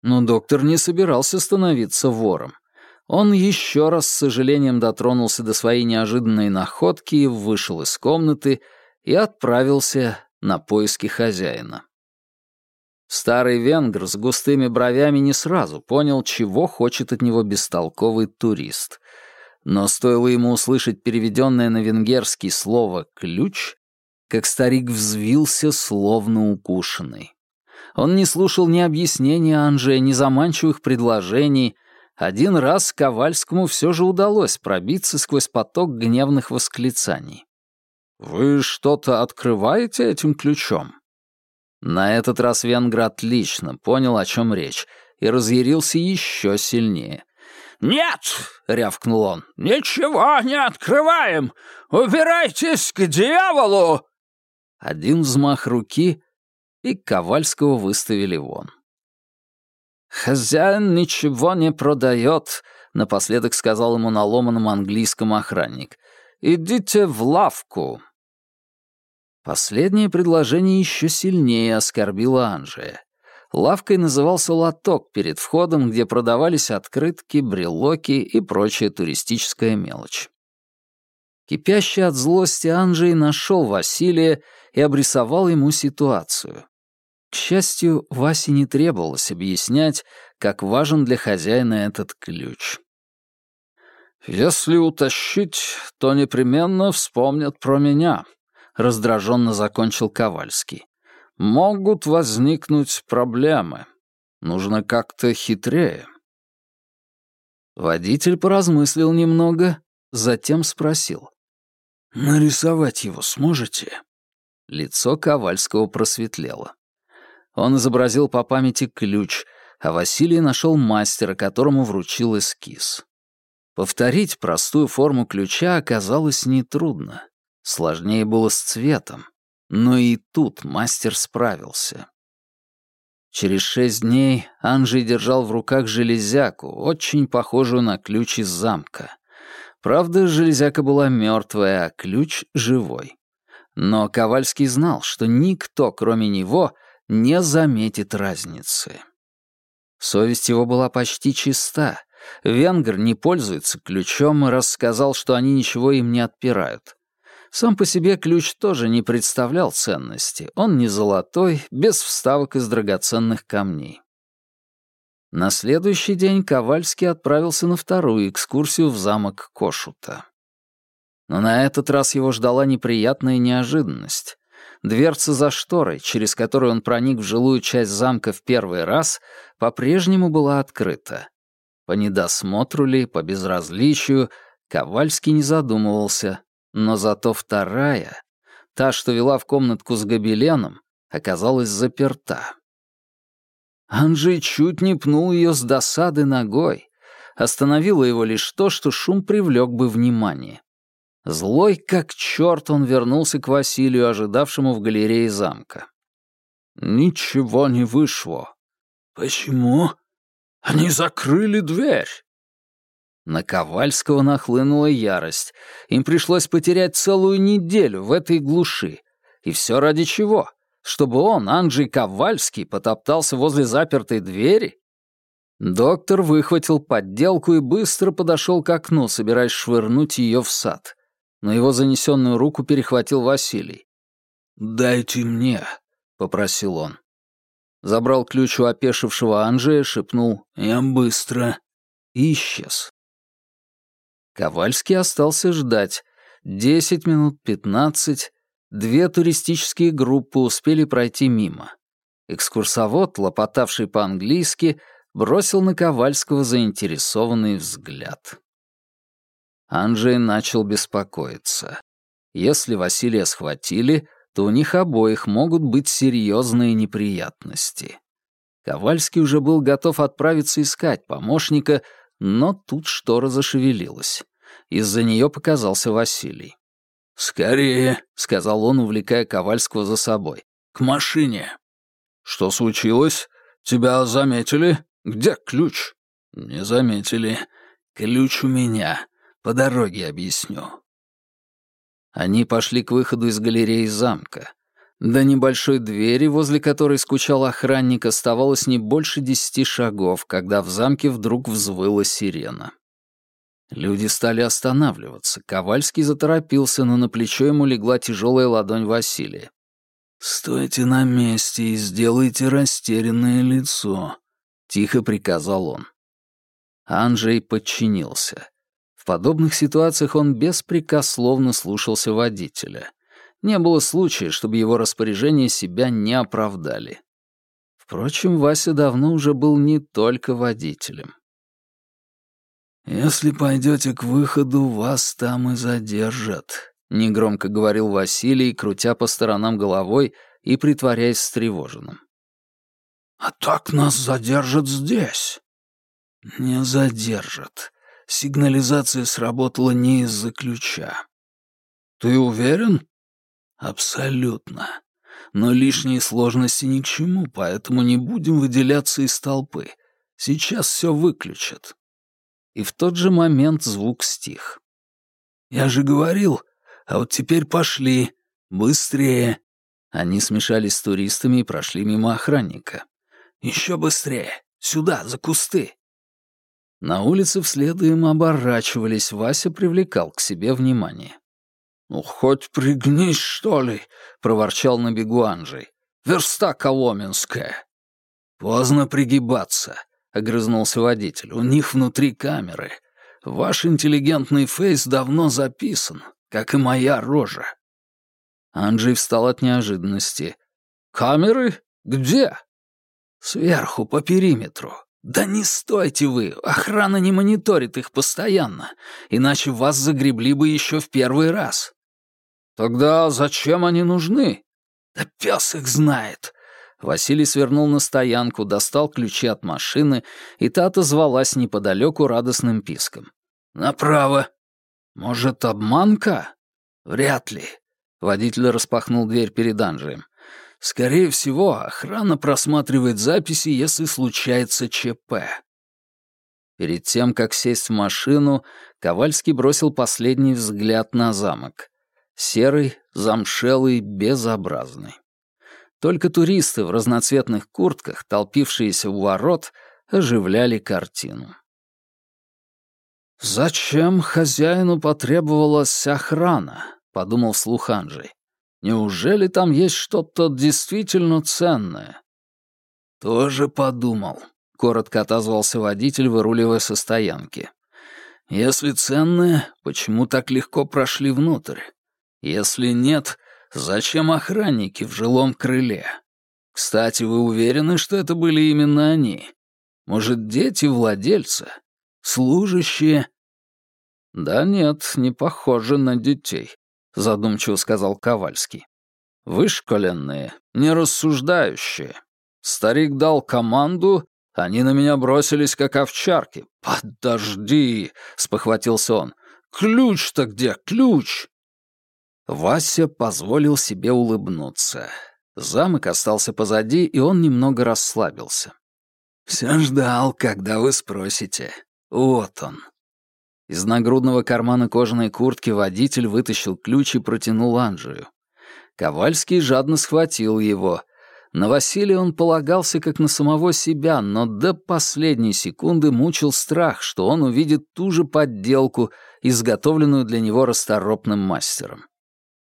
A: Но доктор не собирался становиться вором. Он еще раз с сожалением дотронулся до своей неожиданной находки, вышел из комнаты и отправился на поиски хозяина. Старый венгр с густыми бровями не сразу понял, чего хочет от него бестолковый турист. Но стоило ему услышать переведенное на венгерский слово «ключ», как старик взвился, словно укушенный. Он не слушал ни объяснений Анже, ни заманчивых предложений. Один раз Ковальскому все же удалось пробиться сквозь поток гневных восклицаний. «Вы что-то открываете этим ключом?» На этот раз Венгр отлично понял, о чем речь, и разъярился еще сильнее.
D: «Нет!» — рявкнул он. «Ничего не открываем! Убирайтесь к дьяволу!»
A: Один взмах руки, и Ковальского выставили вон.
D: «Хозяин ничего не продает», — напоследок сказал ему на ломаном английском охранник. «Идите в лавку».
A: Последнее предложение еще сильнее оскорбило Анжея. Лавкой назывался лоток перед входом, где продавались открытки, брелоки и прочая туристическая мелочь. Кипящий от злости Анджей нашел Василия и обрисовал ему ситуацию. К счастью, Васе не требовалось объяснять, как важен для хозяина этот ключ.
C: «Если утащить, то непременно вспомнят про меня», — раздраженно закончил Ковальский. «Могут возникнуть проблемы. Нужно как-то хитрее».
A: Водитель поразмыслил немного, затем спросил.
E: «Нарисовать его сможете?»
A: Лицо Ковальского просветлело. Он изобразил по памяти ключ, а Василий нашел мастера, которому вручил эскиз. Повторить простую форму ключа оказалось нетрудно. Сложнее было с цветом. Но и тут мастер справился. Через шесть дней Анжей держал в руках железяку, очень похожую на ключ из замка. Правда, железяка была мертвая, а ключ — живой. Но Ковальский знал, что никто, кроме него, не заметит разницы. Совесть его была почти чиста. Венгр не пользуется ключом и рассказал, что они ничего им не отпирают. Сам по себе ключ тоже не представлял ценности. Он не золотой, без вставок из драгоценных камней. На следующий день Ковальский отправился на вторую экскурсию в замок Кошута. Но на этот раз его ждала неприятная неожиданность. Дверца за шторой, через которую он проник в жилую часть замка в первый раз, по-прежнему была открыта. По недосмотру ли, по безразличию, Ковальский не задумывался, но зато вторая, та, что вела в комнатку с гобеленом, оказалась заперта. Анжи чуть не пнул ее с досады ногой. Остановило его лишь то, что шум привлек бы внимание. Злой как черт он вернулся к Василию, ожидавшему в галерее замка.
C: Ничего не вышло.
E: Почему? Они закрыли дверь.
A: На Ковальского нахлынула ярость. Им пришлось потерять целую неделю в этой глуши. И все ради чего? чтобы он, Анджей Ковальский, потоптался возле запертой двери? Доктор выхватил подделку и быстро подошел к окну, собираясь швырнуть ее в сад. Но его занесенную руку перехватил Василий.
E: «Дайте мне», — попросил он.
A: Забрал ключ у опешившего Анджея, шепнул
E: «Я быстро»
A: и исчез. Ковальский остался ждать. Десять минут, пятнадцать. Две туристические группы успели пройти мимо. Экскурсовод, лопотавший по-английски, бросил на Ковальского заинтересованный взгляд. Анджей начал беспокоиться. Если Василия схватили, то у них обоих могут быть серьезные неприятности. Ковальский уже был готов отправиться искать помощника, но тут штора зашевелилась. Из-за нее показался Василий.
E: «Скорее», —
A: сказал он, увлекая Ковальского за собой.
E: «К машине».
C: «Что случилось? Тебя заметили? Где ключ?»
E: «Не заметили. Ключ у меня. По дороге объясню».
A: Они пошли к выходу из галереи замка. До небольшой двери, возле которой скучал охранник, оставалось не больше десяти шагов, когда в замке вдруг взвыла сирена. Люди стали останавливаться. Ковальский заторопился, но на плечо ему легла тяжелая ладонь Василия.
E: «Стойте на месте и сделайте растерянное лицо», — тихо приказал он.
A: Анджей подчинился. В подобных ситуациях он беспрекословно слушался водителя. Не было случая, чтобы его распоряжения себя не оправдали. Впрочем, Вася давно уже был не только водителем.
E: «Если пойдете к выходу, вас там и задержат», — негромко говорил Василий, крутя по сторонам головой и притворяясь встревоженным. «А так нас задержат здесь». «Не задержат. Сигнализация сработала не из-за ключа». «Ты уверен?» «Абсолютно. Но лишние сложности ни к чему, поэтому не будем выделяться из толпы. Сейчас все выключат»
A: и в тот же момент звук стих.
E: «Я же говорил, а вот теперь пошли, быстрее!»
A: Они смешались с туристами и прошли мимо охранника.
E: «Еще быстрее! Сюда, за кусты!»
A: На улице вслед им оборачивались, Вася привлекал к себе внимание.
C: «Ну, хоть пригнись, что ли!» — проворчал на бегу Анжей. «Верста Коломенская!»
E: «Поздно пригибаться огрызнулся водитель. «У них внутри камеры. Ваш интеллигентный фейс давно записан, как и моя рожа».
A: Анджей встал от неожиданности.
C: «Камеры? Где?»
E: «Сверху, по периметру», «Да не стойте вы! Охрана не мониторит их постоянно, иначе вас загребли бы еще в первый раз».
C: «Тогда зачем они нужны?»
E: «Да пес их знает!
A: Василий свернул на стоянку, достал ключи от машины, и та отозвалась неподалеку радостным писком.
E: «Направо!»
A: «Может, обманка?»
E: «Вряд ли».
A: Водитель распахнул дверь перед Анджием.
E: «Скорее всего, охрана просматривает записи, если случается ЧП».
A: Перед тем, как сесть в машину, Ковальский бросил последний взгляд на замок. Серый, замшелый, безобразный. Только туристы в разноцветных куртках, толпившиеся у ворот, оживляли картину.
C: «Зачем хозяину потребовалась охрана?» — подумал вслух Анджей. «Неужели там есть что-то действительно ценное?»
E: «Тоже подумал», — коротко отозвался водитель, выруливая со стоянки. «Если ценное, почему так легко прошли внутрь? Если нет, Зачем охранники в жилом крыле? Кстати, вы уверены, что это были именно они? Может, дети владельца? Служащие?
C: Да нет, не похоже на детей, задумчиво сказал Ковальский. Вышколенные, нерассуждающие. Старик дал команду, они на меня бросились, как овчарки. «Подожди!» — спохватился он. «Ключ-то где? Ключ!»
A: Вася позволил себе улыбнуться. Замок остался позади, и он немного расслабился.
E: «Все ждал, когда вы спросите. Вот он».
A: Из нагрудного кармана кожаной куртки водитель вытащил ключ и протянул Анжию. Ковальский жадно схватил его. На Василия он полагался как на самого себя, но до последней секунды мучил страх, что он увидит ту же подделку, изготовленную для него расторопным мастером.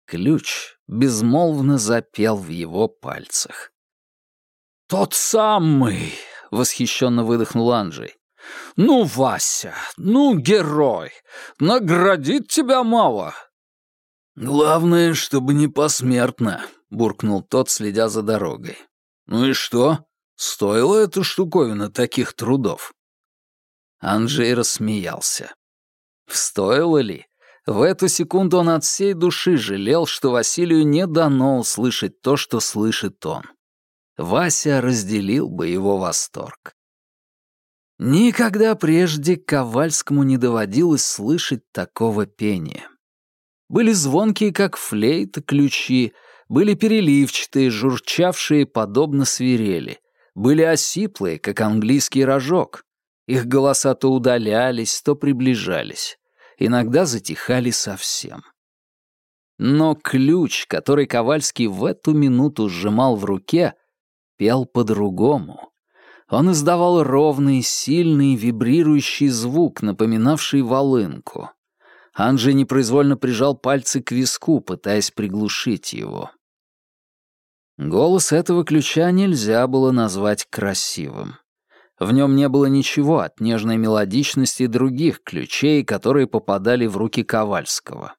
A: Ключ безмолвно запел в его пальцах. «Тот самый!» — восхищенно выдохнул Анджей. «Ну, Вася, ну, герой! Наградит тебя мало!»
E: «Главное, чтобы не посмертно», — буркнул тот, следя за дорогой. «Ну и что? Стоила эта штуковина таких трудов?»
A: Анджей рассмеялся. «Стоило ли? В эту секунду он от всей души жалел, что Василию не дано услышать то, что слышит он. Вася разделил бы его восторг. Никогда прежде Ковальскому не доводилось слышать такого пения. Были звонкие, как флейта, ключи, были переливчатые, журчавшие, подобно свирели, были осиплые, как английский рожок. Их голоса то удалялись, то приближались иногда затихали совсем. Но ключ, который Ковальский в эту минуту сжимал в руке, пел по-другому. Он издавал ровный, сильный, вибрирующий звук, напоминавший волынку. Анджи непроизвольно прижал пальцы к виску, пытаясь приглушить его. Голос этого ключа нельзя было назвать красивым. В нем не было ничего от нежной мелодичности других ключей, которые попадали в руки Ковальского.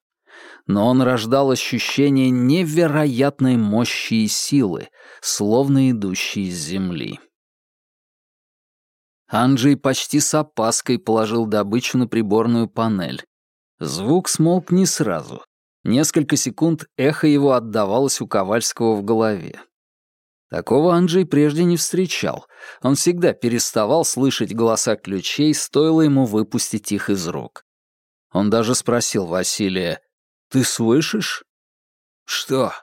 A: Но он рождал ощущение невероятной мощи и силы, словно идущей из земли. Анджей почти с опаской положил добычу на приборную панель. Звук смолк не сразу. Несколько секунд эхо его отдавалось у Ковальского в голове. Такого Анджей прежде не встречал. Он всегда переставал слышать голоса ключей, стоило ему выпустить их из рук. Он даже спросил Василия, «Ты слышишь?»
E: «Что?»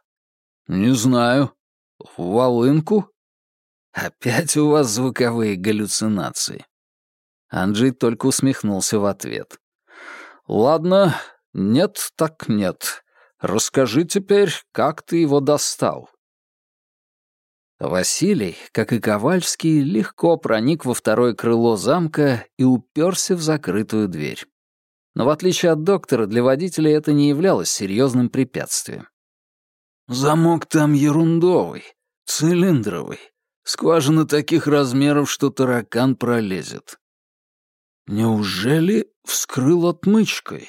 A: «Не знаю. Волынку?»
E: «Опять у вас звуковые галлюцинации».
A: Анджей только усмехнулся в ответ. «Ладно, нет так нет. Расскажи теперь, как ты его достал». Василий, как и Ковальский, легко проник во второе крыло замка и уперся в закрытую дверь. Но в отличие от доктора, для водителя это не являлось серьезным препятствием.
E: «Замок там ерундовый, цилиндровый, скважина таких размеров, что таракан пролезет».
A: «Неужели вскрыл отмычкой?»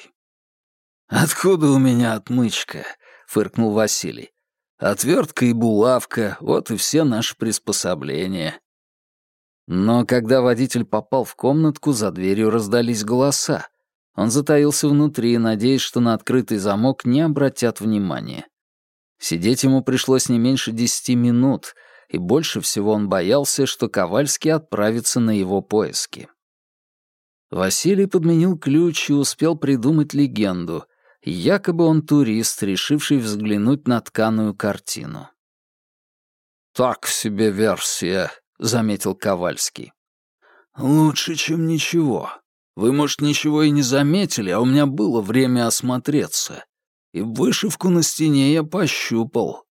E: «Откуда у меня отмычка?» — фыркнул Василий. Отвертка и булавка — вот и все наши приспособления.
A: Но когда водитель попал в комнатку, за дверью раздались голоса. Он затаился внутри, надеясь, что на открытый замок не обратят внимания. Сидеть ему пришлось не меньше десяти минут, и больше всего он боялся, что Ковальский отправится на его поиски. Василий подменил ключ и успел придумать легенду — Якобы он турист, решивший взглянуть на тканую картину.
E: «Так себе версия», — заметил Ковальский. «Лучше, чем ничего. Вы, может, ничего и не заметили, а у меня было время осмотреться. И вышивку на стене я пощупал».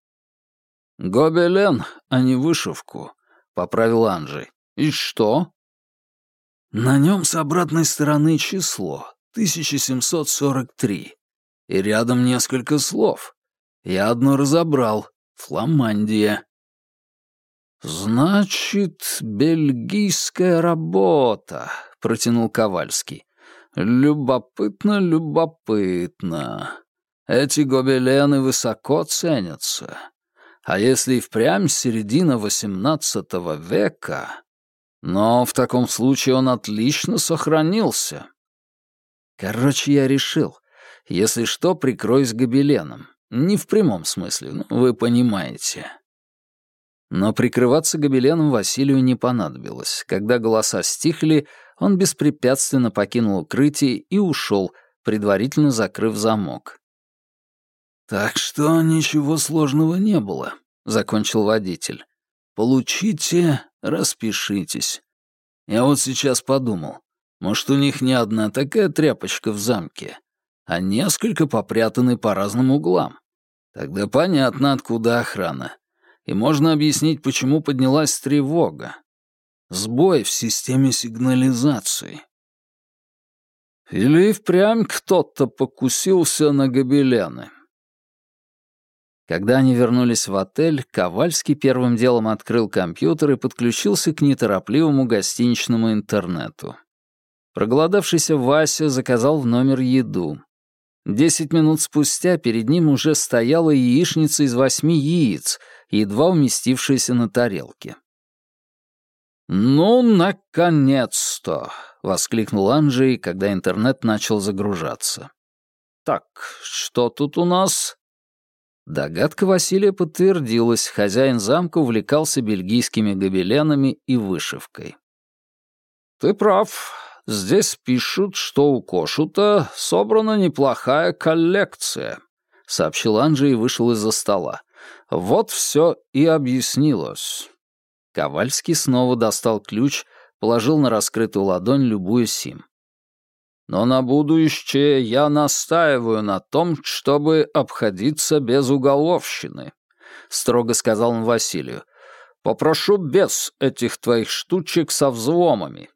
A: «Гобелен, а не вышивку», — поправил Анджей. «И что?»
E: «На нем с обратной стороны число — 1743 и рядом несколько слов. Я одно разобрал — Фламандия.
A: «Значит, бельгийская работа», — протянул Ковальский. «Любопытно, любопытно. Эти гобелены высоко ценятся. А если и впрямь середина XVIII века...» Но в таком случае он отлично сохранился. Короче, я решил, если что, прикроюсь гобеленом. Не в прямом смысле, ну, вы понимаете. Но прикрываться гобеленом Василию не понадобилось. Когда голоса стихли, он беспрепятственно покинул укрытие и ушел, предварительно закрыв замок.
E: «Так что ничего сложного не было», — закончил водитель. «Получите, распишитесь. Я вот сейчас подумал, может, у них не одна такая тряпочка в замке а несколько попрятаны по разным углам. Тогда понятно, откуда охрана.
A: И можно объяснить, почему поднялась тревога. Сбой в системе сигнализации. Или впрямь кто-то покусился на гобелены.
D: Когда они вернулись в отель, Ковальский первым делом открыл компьютер и подключился к неторопливому гостиничному интернету. Проголодавшийся Вася заказал в номер еду. Десять минут спустя перед ним уже стояла яичница из восьми яиц, едва уместившаяся на тарелке.
A: «Ну, наконец-то!» — воскликнул Анджей, когда интернет начал загружаться. «Так, что тут у нас?»
D: Догадка Василия подтвердилась, хозяин замка увлекался бельгийскими гобеленами и вышивкой.
A: «Ты прав здесь пишут, что у Кошута собрана неплохая коллекция», — сообщил Анджи и вышел из-за стола. «Вот все и объяснилось».
D: Ковальский снова достал ключ, положил на раскрытую ладонь, любую сим.
A: «Но на будущее я настаиваю на том, чтобы обходиться без уголовщины», — строго сказал он Василию. «Попрошу без этих твоих штучек со взломами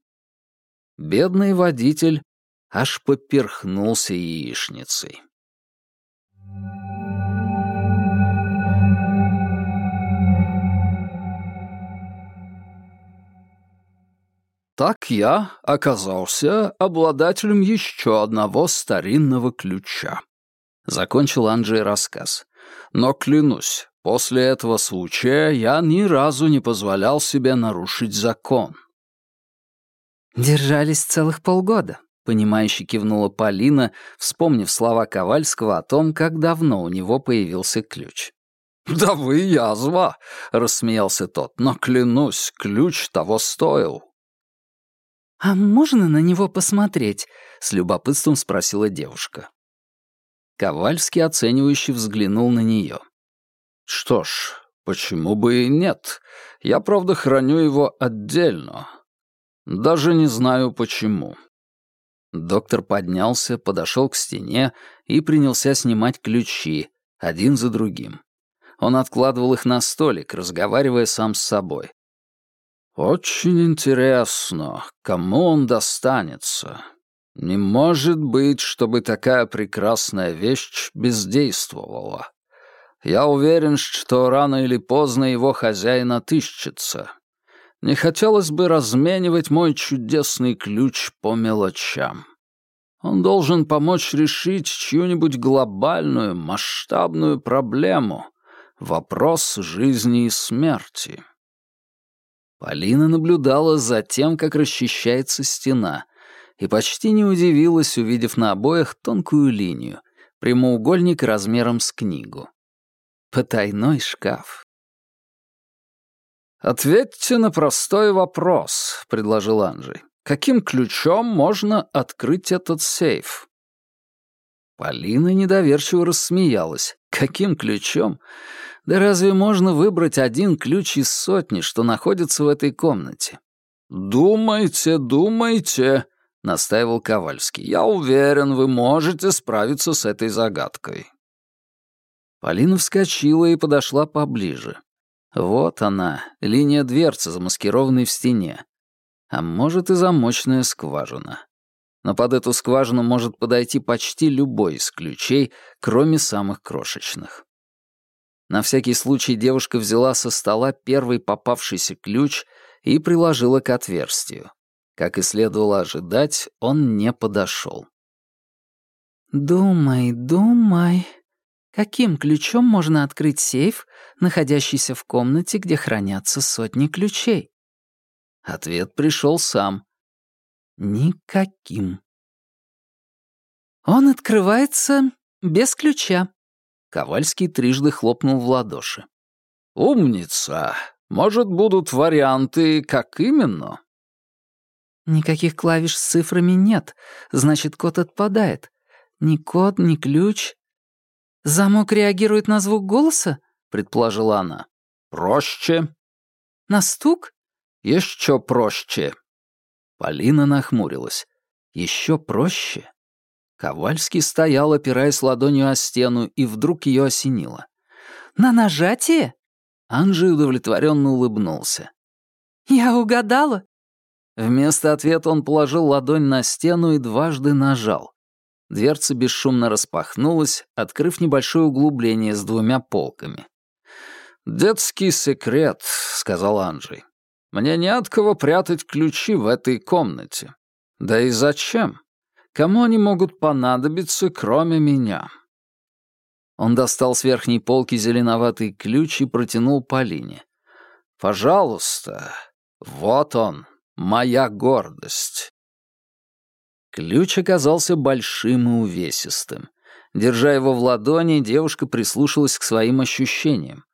D: бедный водитель аж поперхнулся яичницей.
A: Так я оказался обладателем еще одного старинного ключа. Закончил Анджей рассказ. Но клянусь, после этого случая я ни разу не позволял себе нарушить закон.
B: «Держались целых полгода», — понимающе кивнула Полина, вспомнив слова Ковальского о том, как давно у него появился ключ.
A: «Да вы язва!» — рассмеялся тот. «Но клянусь, ключ того стоил».
B: «А можно на него посмотреть?» — с любопытством спросила девушка.
D: Ковальский оценивающе взглянул на нее.
A: «Что ж, почему бы и нет? Я, правда, храню его отдельно, даже не знаю почему.
D: Доктор поднялся, подошел к стене и принялся снимать ключи, один за другим. Он откладывал их на столик, разговаривая сам с собой.
A: «Очень интересно, кому он достанется. Не может быть, чтобы такая прекрасная вещь бездействовала. Я уверен, что рано или поздно его хозяин отыщется. Не хотелось бы разменивать мой чудесный ключ по мелочам. Он должен помочь решить чью-нибудь глобальную, масштабную проблему — вопрос жизни и смерти.
D: Полина наблюдала за тем, как расчищается стена, и почти не удивилась, увидев на обоях тонкую линию, прямоугольник размером с книгу. Потайной шкаф.
A: «Ответьте на простой вопрос», — предложил Анджей. «Каким ключом можно открыть этот сейф?»
D: Полина недоверчиво рассмеялась. «Каким ключом? Да разве можно выбрать один ключ из сотни, что находится в этой комнате?»
A: «Думайте, думайте», — настаивал Ковальский. «Я уверен, вы можете справиться с этой загадкой».
D: Полина вскочила и подошла поближе. Вот она, линия дверцы, замаскированной в стене. А может и замочная скважина. Но под эту скважину может подойти почти любой из ключей, кроме самых крошечных. На всякий случай девушка взяла со стола первый попавшийся ключ и приложила к отверстию. Как и следовало ожидать, он не подошел.
B: «Думай, думай», Каким ключом можно открыть сейф, находящийся в комнате, где хранятся сотни ключей?
D: Ответ пришел сам.
B: Никаким. Он открывается без ключа.
D: Ковальский трижды хлопнул в ладоши.
A: «Умница! Может, будут варианты, как именно?»
B: Никаких клавиш с цифрами нет, значит, код отпадает. Ни код, ни ключ, «Замок реагирует на звук голоса?» — предположила она.
A: «Проще».
B: «На стук?»
A: «Еще проще».
D: Полина нахмурилась. «Еще проще?» Ковальский стоял, опираясь ладонью о стену, и вдруг ее осенило.
B: «На нажатие?»
A: Анджи удовлетворенно улыбнулся.
B: «Я угадала».
A: Вместо ответа он положил ладонь на стену и дважды нажал. Дверца бесшумно распахнулась, открыв небольшое углубление с двумя полками. «Детский секрет», — сказал Анджей. «Мне не от кого прятать ключи в этой комнате. Да и зачем? Кому они могут понадобиться, кроме меня?» Он достал с верхней полки зеленоватый ключ и протянул Полине. «Пожалуйста, вот он, моя гордость». Ключ оказался большим и увесистым. Держа его в ладони, девушка прислушалась к своим ощущениям,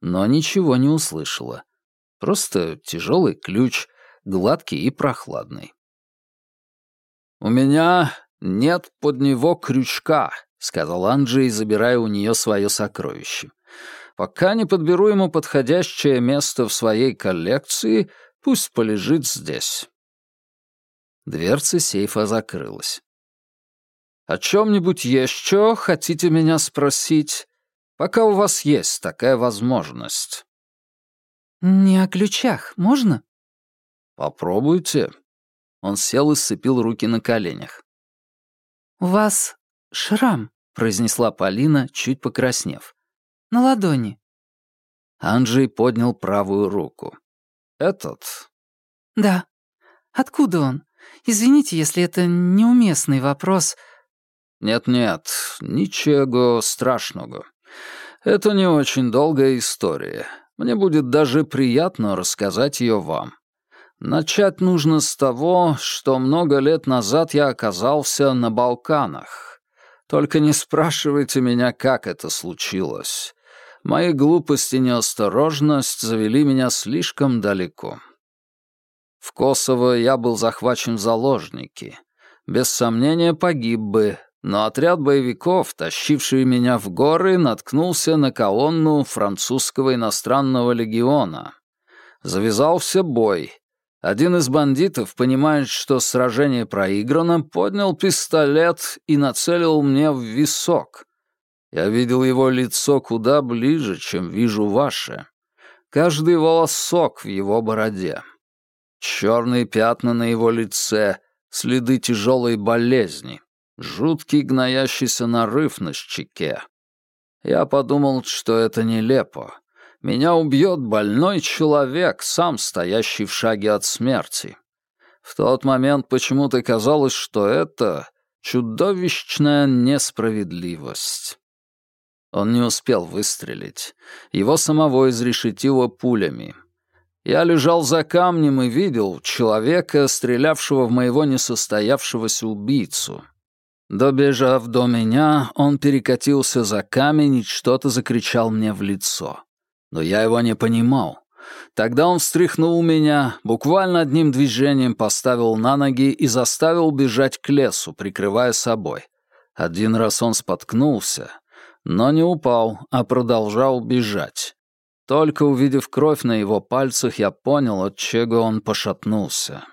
A: но ничего не услышала. Просто тяжелый ключ, гладкий и прохладный. «У меня нет под него крючка», — сказал Анджей, забирая у нее свое сокровище. «Пока не подберу ему подходящее место в своей коллекции, пусть полежит здесь». Дверца сейфа закрылась. «О чем-нибудь еще хотите меня спросить, пока у вас есть такая возможность?»
B: «Не о ключах, можно?»
A: «Попробуйте». Он сел и сцепил руки на коленях.
B: «У вас шрам», — произнесла Полина, чуть покраснев. «На ладони».
A: Анджей поднял правую руку. «Этот?»
B: «Да. Откуда он? Извините, если это неуместный вопрос».
A: «Нет-нет, ничего страшного. Это не очень долгая история. Мне будет даже приятно рассказать ее вам. Начать нужно с того, что много лет назад я оказался на Балканах. Только не спрашивайте меня, как это случилось. Мои глупости и неосторожность завели меня слишком далеко. В Косово я был захвачен в заложники. Без сомнения, погиб бы, но отряд боевиков, тащивший меня в горы, наткнулся на колонну французского иностранного легиона. Завязался бой. Один из бандитов, понимая, что сражение проиграно, поднял пистолет и нацелил мне в висок. Я видел его лицо куда ближе, чем вижу ваше. Каждый волосок в его бороде. Черные пятна на его лице, следы тяжелой болезни, жуткий гноящийся нарыв на щеке. Я подумал, что это нелепо. Меня убьет больной человек, сам стоящий в шаге от смерти. В тот момент почему-то казалось, что это чудовищная несправедливость. Он не успел выстрелить. Его самого изрешетило пулями. Я лежал за камнем и видел человека, стрелявшего в моего несостоявшегося убийцу. Добежав до меня, он перекатился за камень и что-то закричал мне в лицо. Но я его не понимал. Тогда он встряхнул меня, буквально одним движением поставил на ноги и заставил бежать к лесу, прикрывая собой. Один раз он споткнулся, но не упал, а продолжал бежать. Только увидев кровь на его пальцах, я понял, от чего он пошатнулся.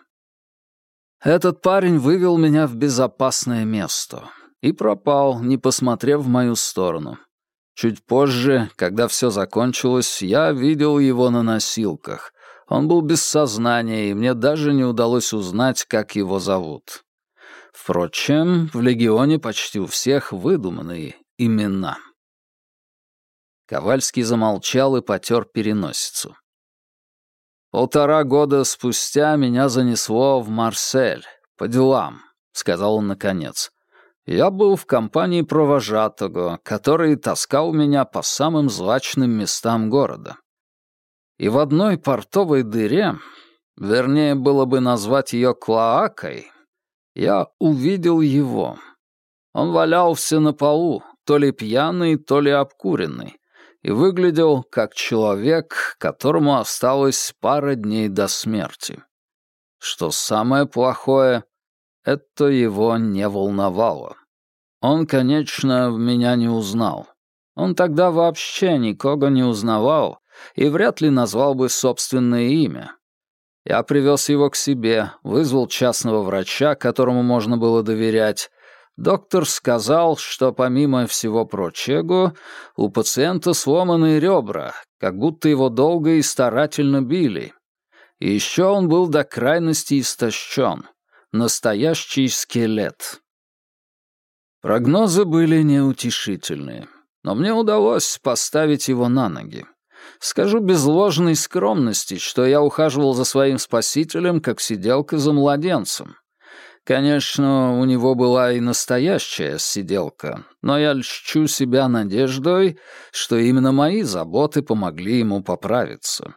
A: Этот парень вывел меня в безопасное место и пропал, не посмотрев в мою сторону. Чуть позже, когда все закончилось, я видел его на носилках. Он был без сознания, и мне даже не удалось узнать, как его зовут. Впрочем, в Легионе почти у всех выдуманные имена. Ковальский замолчал и потер переносицу. «Полтора года спустя меня занесло в Марсель, по делам», — сказал он наконец. «Я был в компании провожатого, который таскал меня по самым злачным местам города. И в одной портовой дыре, вернее, было бы назвать ее клоакой, я увидел его. Он валялся на полу, то ли пьяный, то ли обкуренный» и выглядел как человек, которому осталось пара дней до смерти. Что самое плохое, это его не волновало. Он, конечно, меня не узнал. Он тогда вообще никого не узнавал и вряд ли назвал бы собственное имя. Я привез его к себе, вызвал частного врача, которому можно было доверять,
C: доктор сказал, что, помимо всего прочего, у пациента сломаны ребра, как будто его долго и старательно били. И еще он был до крайности истощен. Настоящий скелет. Прогнозы были неутешительные, но мне удалось поставить его на ноги. Скажу без ложной скромности, что я ухаживал за своим спасителем, как сиделка за младенцем. Конечно, у него была и настоящая сиделка, но я льщу себя надеждой, что именно мои заботы помогли ему поправиться.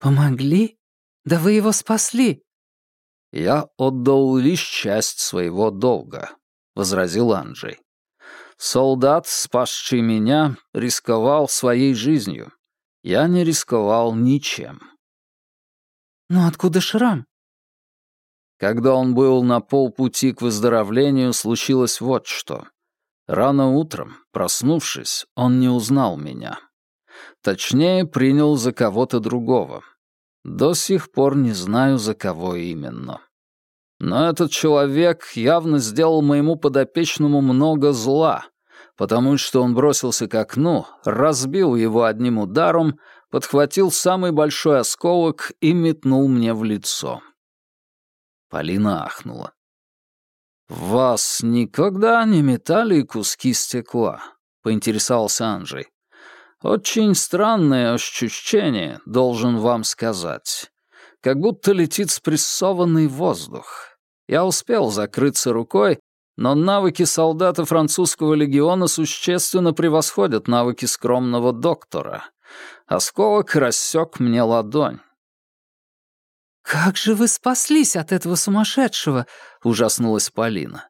B: «Помогли? Да вы его спасли!»
C: «Я отдал лишь часть своего долга», — возразил Анджей. «Солдат, спасший меня, рисковал своей жизнью. Я не рисковал ничем».
B: «Но откуда шрам?»
C: Когда он был на полпути к выздоровлению, случилось вот что. Рано утром, проснувшись, он не узнал меня. Точнее, принял за кого-то другого. До сих пор не знаю, за кого именно. Но этот человек явно сделал моему подопечному много зла, потому что он бросился к окну, разбил его одним ударом, подхватил самый большой осколок и метнул мне в лицо. Полина ахнула. «Вас никогда не метали куски стекла?» — поинтересовался Анжей. «Очень странное ощущение, должен вам сказать. Как будто летит спрессованный воздух. Я успел закрыться рукой, но навыки солдата французского легиона существенно превосходят навыки скромного доктора. Осколок рассек мне ладонь.
B: «Как же вы спаслись от этого сумасшедшего?» — ужаснулась Полина.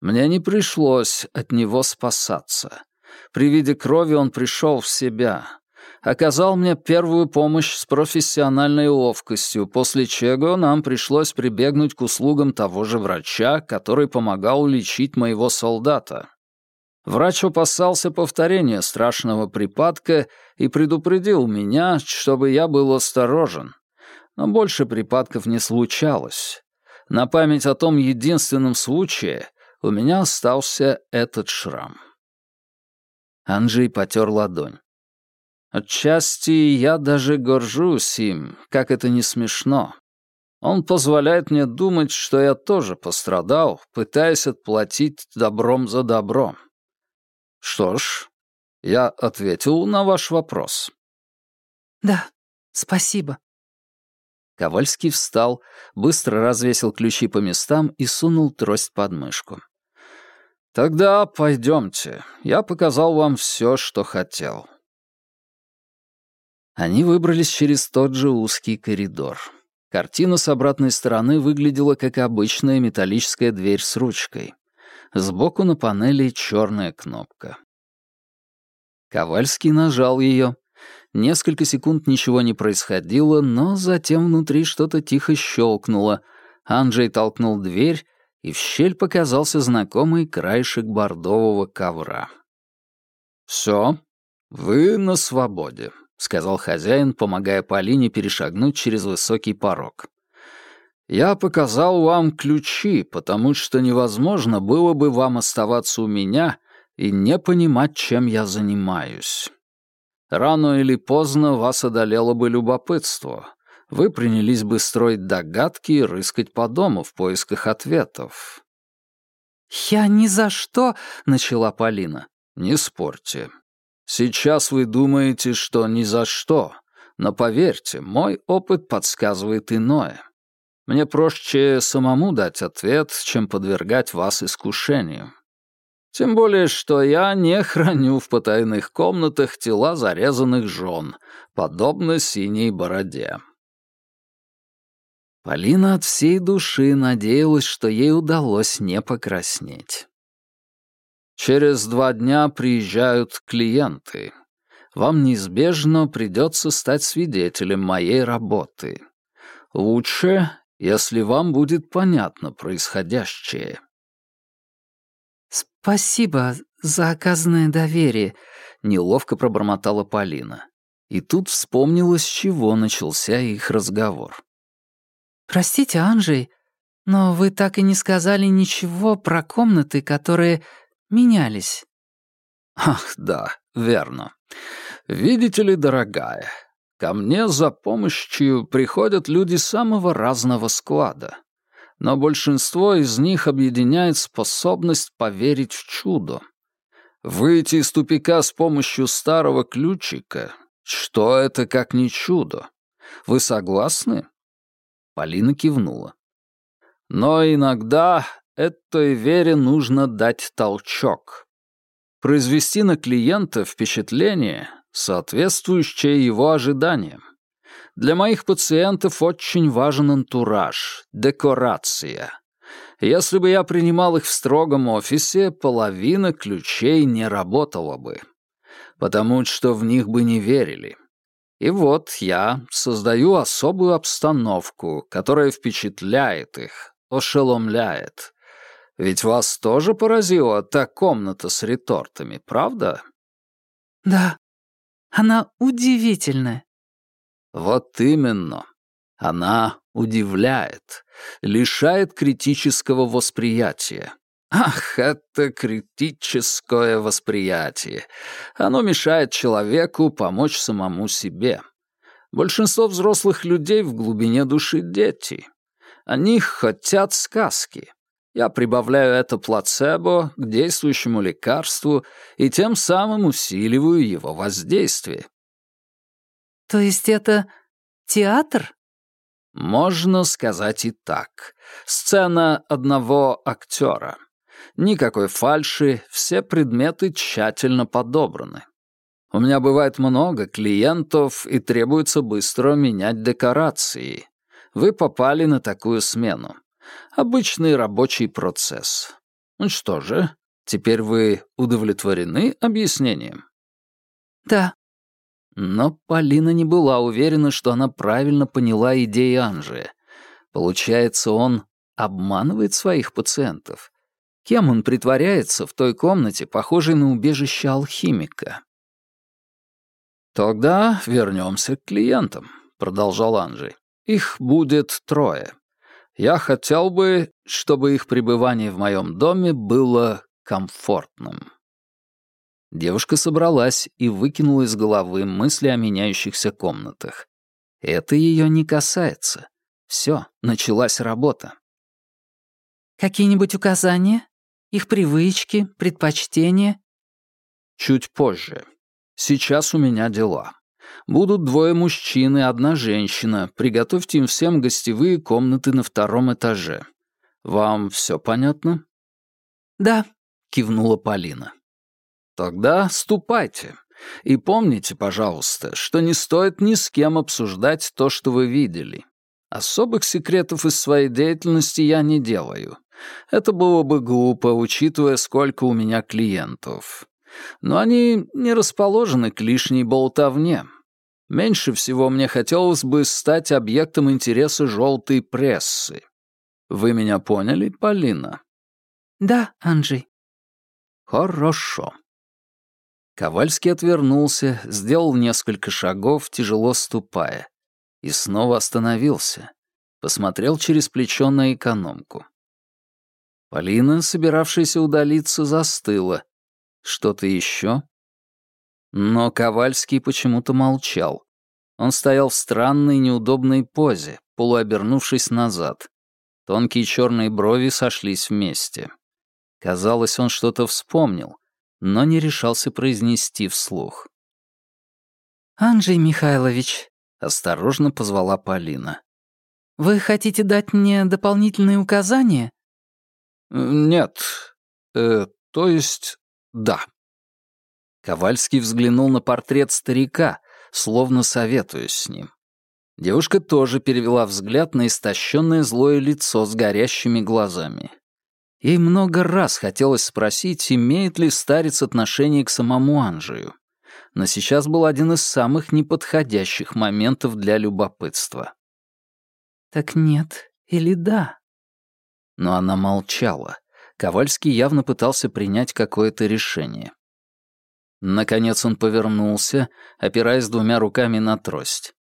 C: Мне не пришлось от него спасаться. При виде крови он пришел в себя. Оказал мне первую помощь с профессиональной ловкостью, после чего нам пришлось прибегнуть к услугам того же врача, который помогал лечить моего солдата. Врач опасался повторения страшного припадка и предупредил меня, чтобы я был осторожен. Но больше припадков не случалось. На память о том единственном случае у меня остался этот шрам. Анджей потер ладонь. Отчасти я даже горжусь им, как это не смешно. Он позволяет мне думать, что я тоже пострадал, пытаясь отплатить добром за добро. Что ж, я ответил на ваш вопрос.
B: Да, спасибо.
A: Ковальский встал, быстро развесил ключи по местам и сунул трость под мышку.
C: «Тогда пойдемте. Я показал вам все, что хотел».
A: Они выбрались через тот же узкий коридор. Картина с обратной стороны выглядела как обычная металлическая дверь с ручкой. Сбоку на панели черная кнопка. Ковальский нажал ее, Несколько секунд ничего не происходило, но затем внутри что-то тихо щелкнуло. Анджей толкнул дверь, и в щель показался знакомый краешек бордового ковра.
C: «Все, вы на свободе», — сказал хозяин, помогая Полине перешагнуть через высокий порог. «Я показал вам ключи, потому что невозможно было бы вам оставаться у меня и не понимать, чем я занимаюсь». Рано или поздно вас одолело бы любопытство. Вы принялись бы строить догадки и рыскать по дому в поисках ответов.
B: «Я ни за что!» — начала Полина.
C: «Не спорьте. Сейчас вы думаете, что ни за что, но поверьте, мой опыт подсказывает иное. Мне проще самому дать ответ, чем подвергать вас искушению». Тем более, что я не храню в потайных комнатах тела зарезанных жен, подобно синей бороде.
A: Полина от всей души надеялась, что ей удалось не покраснеть.
C: Через два дня приезжают клиенты. Вам неизбежно придется стать свидетелем моей работы. Лучше, если вам будет понятно происходящее.
B: «Спасибо за оказанное доверие», — неловко пробормотала Полина.
A: И тут вспомнилось, с чего начался их разговор.
B: «Простите, Анжей, но вы так и не сказали ничего про комнаты, которые менялись».
C: «Ах, да, верно. Видите ли, дорогая, ко мне за помощью приходят люди самого разного склада но большинство из них объединяет способность поверить в чудо. Выйти из тупика с помощью старого ключика — что это как не чудо? Вы согласны?» Полина кивнула. «Но иногда этой вере нужно дать толчок. Произвести на клиента впечатление, соответствующее его ожиданиям. Для моих пациентов очень важен антураж, декорация. Если бы я принимал их в строгом офисе, половина ключей не работала бы, потому что в них бы не верили. И вот я создаю особую обстановку, которая впечатляет их, ошеломляет. Ведь вас тоже поразила та комната с ретортами, правда?
B: Да, она удивительная.
C: Вот именно. Она удивляет, лишает критического восприятия. Ах, это критическое восприятие. Оно мешает человеку помочь самому себе. Большинство взрослых людей в глубине души дети. Они хотят сказки. Я прибавляю это плацебо к действующему лекарству и тем самым усиливаю его воздействие.
B: То есть это театр?
C: Можно сказать и так. Сцена одного актера. Никакой фальши, все предметы тщательно подобраны. У меня бывает много клиентов, и требуется быстро менять декорации. Вы попали на такую смену. Обычный рабочий процесс. Ну что же, теперь вы удовлетворены объяснением?
B: Да,
A: но Полина не была уверена, что она правильно поняла идеи Анжия. Получается, он обманывает своих пациентов. Кем он притворяется в той комнате, похожей на убежище алхимика?
C: «Тогда вернемся к клиентам», — продолжал Анжи. «Их будет трое. Я хотел бы, чтобы их пребывание в моем доме было комфортным».
A: Девушка собралась и выкинула из головы мысли о меняющихся комнатах. Это ее не касается. Все, началась работа.
B: Какие-нибудь указания? Их привычки, предпочтения?
C: Чуть позже. Сейчас у меня дела. Будут двое мужчин и одна женщина. Приготовьте им всем гостевые комнаты на втором этаже. Вам все понятно?
B: Да,
A: кивнула Полина.
C: Тогда ступайте. И помните, пожалуйста, что не стоит ни с кем обсуждать то, что вы видели. Особых секретов из своей деятельности я не делаю. Это было бы глупо, учитывая, сколько у меня клиентов. Но они не расположены к лишней болтовне. Меньше всего мне хотелось бы стать объектом интереса желтой прессы. Вы меня поняли, Полина?
B: Да, Анджей.
C: Хорошо.
A: Ковальский отвернулся, сделал несколько шагов, тяжело ступая. И снова остановился. Посмотрел через плечо на экономку. Полина, собиравшаяся удалиться, застыла. Что-то еще? Но Ковальский почему-то молчал. Он стоял в странной, неудобной позе, полуобернувшись назад. Тонкие черные брови сошлись вместе. Казалось, он что-то вспомнил, но не решался произнести вслух.
B: «Анджей Михайлович», —
A: осторожно позвала Полина.
B: «Вы хотите дать мне дополнительные указания?»
C: «Нет. Э, то есть, да».
A: Ковальский взглянул на портрет старика, словно советуясь с ним. Девушка тоже перевела взгляд на истощенное злое лицо с горящими глазами. Ей много раз хотелось спросить, имеет ли старец отношение к самому Анжию. Но сейчас был один из самых неподходящих моментов для любопытства.
B: «Так нет или да?»
A: Но она молчала. Ковальский явно пытался принять какое-то решение. Наконец он повернулся, опираясь двумя руками на трость.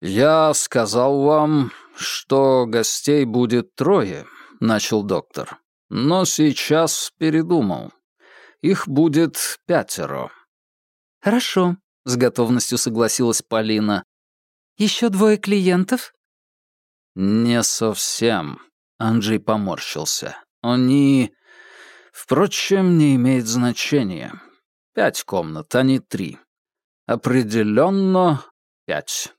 C: «Я сказал вам, что гостей будет трое», — начал доктор. «Но сейчас передумал. Их будет пятеро».
B: «Хорошо», — с готовностью согласилась Полина. «Еще двое клиентов?»
C: «Не совсем», — Анджей поморщился. «Они...» «Впрочем, не имеет значения. Пять комнат, а не три. Определенно пять».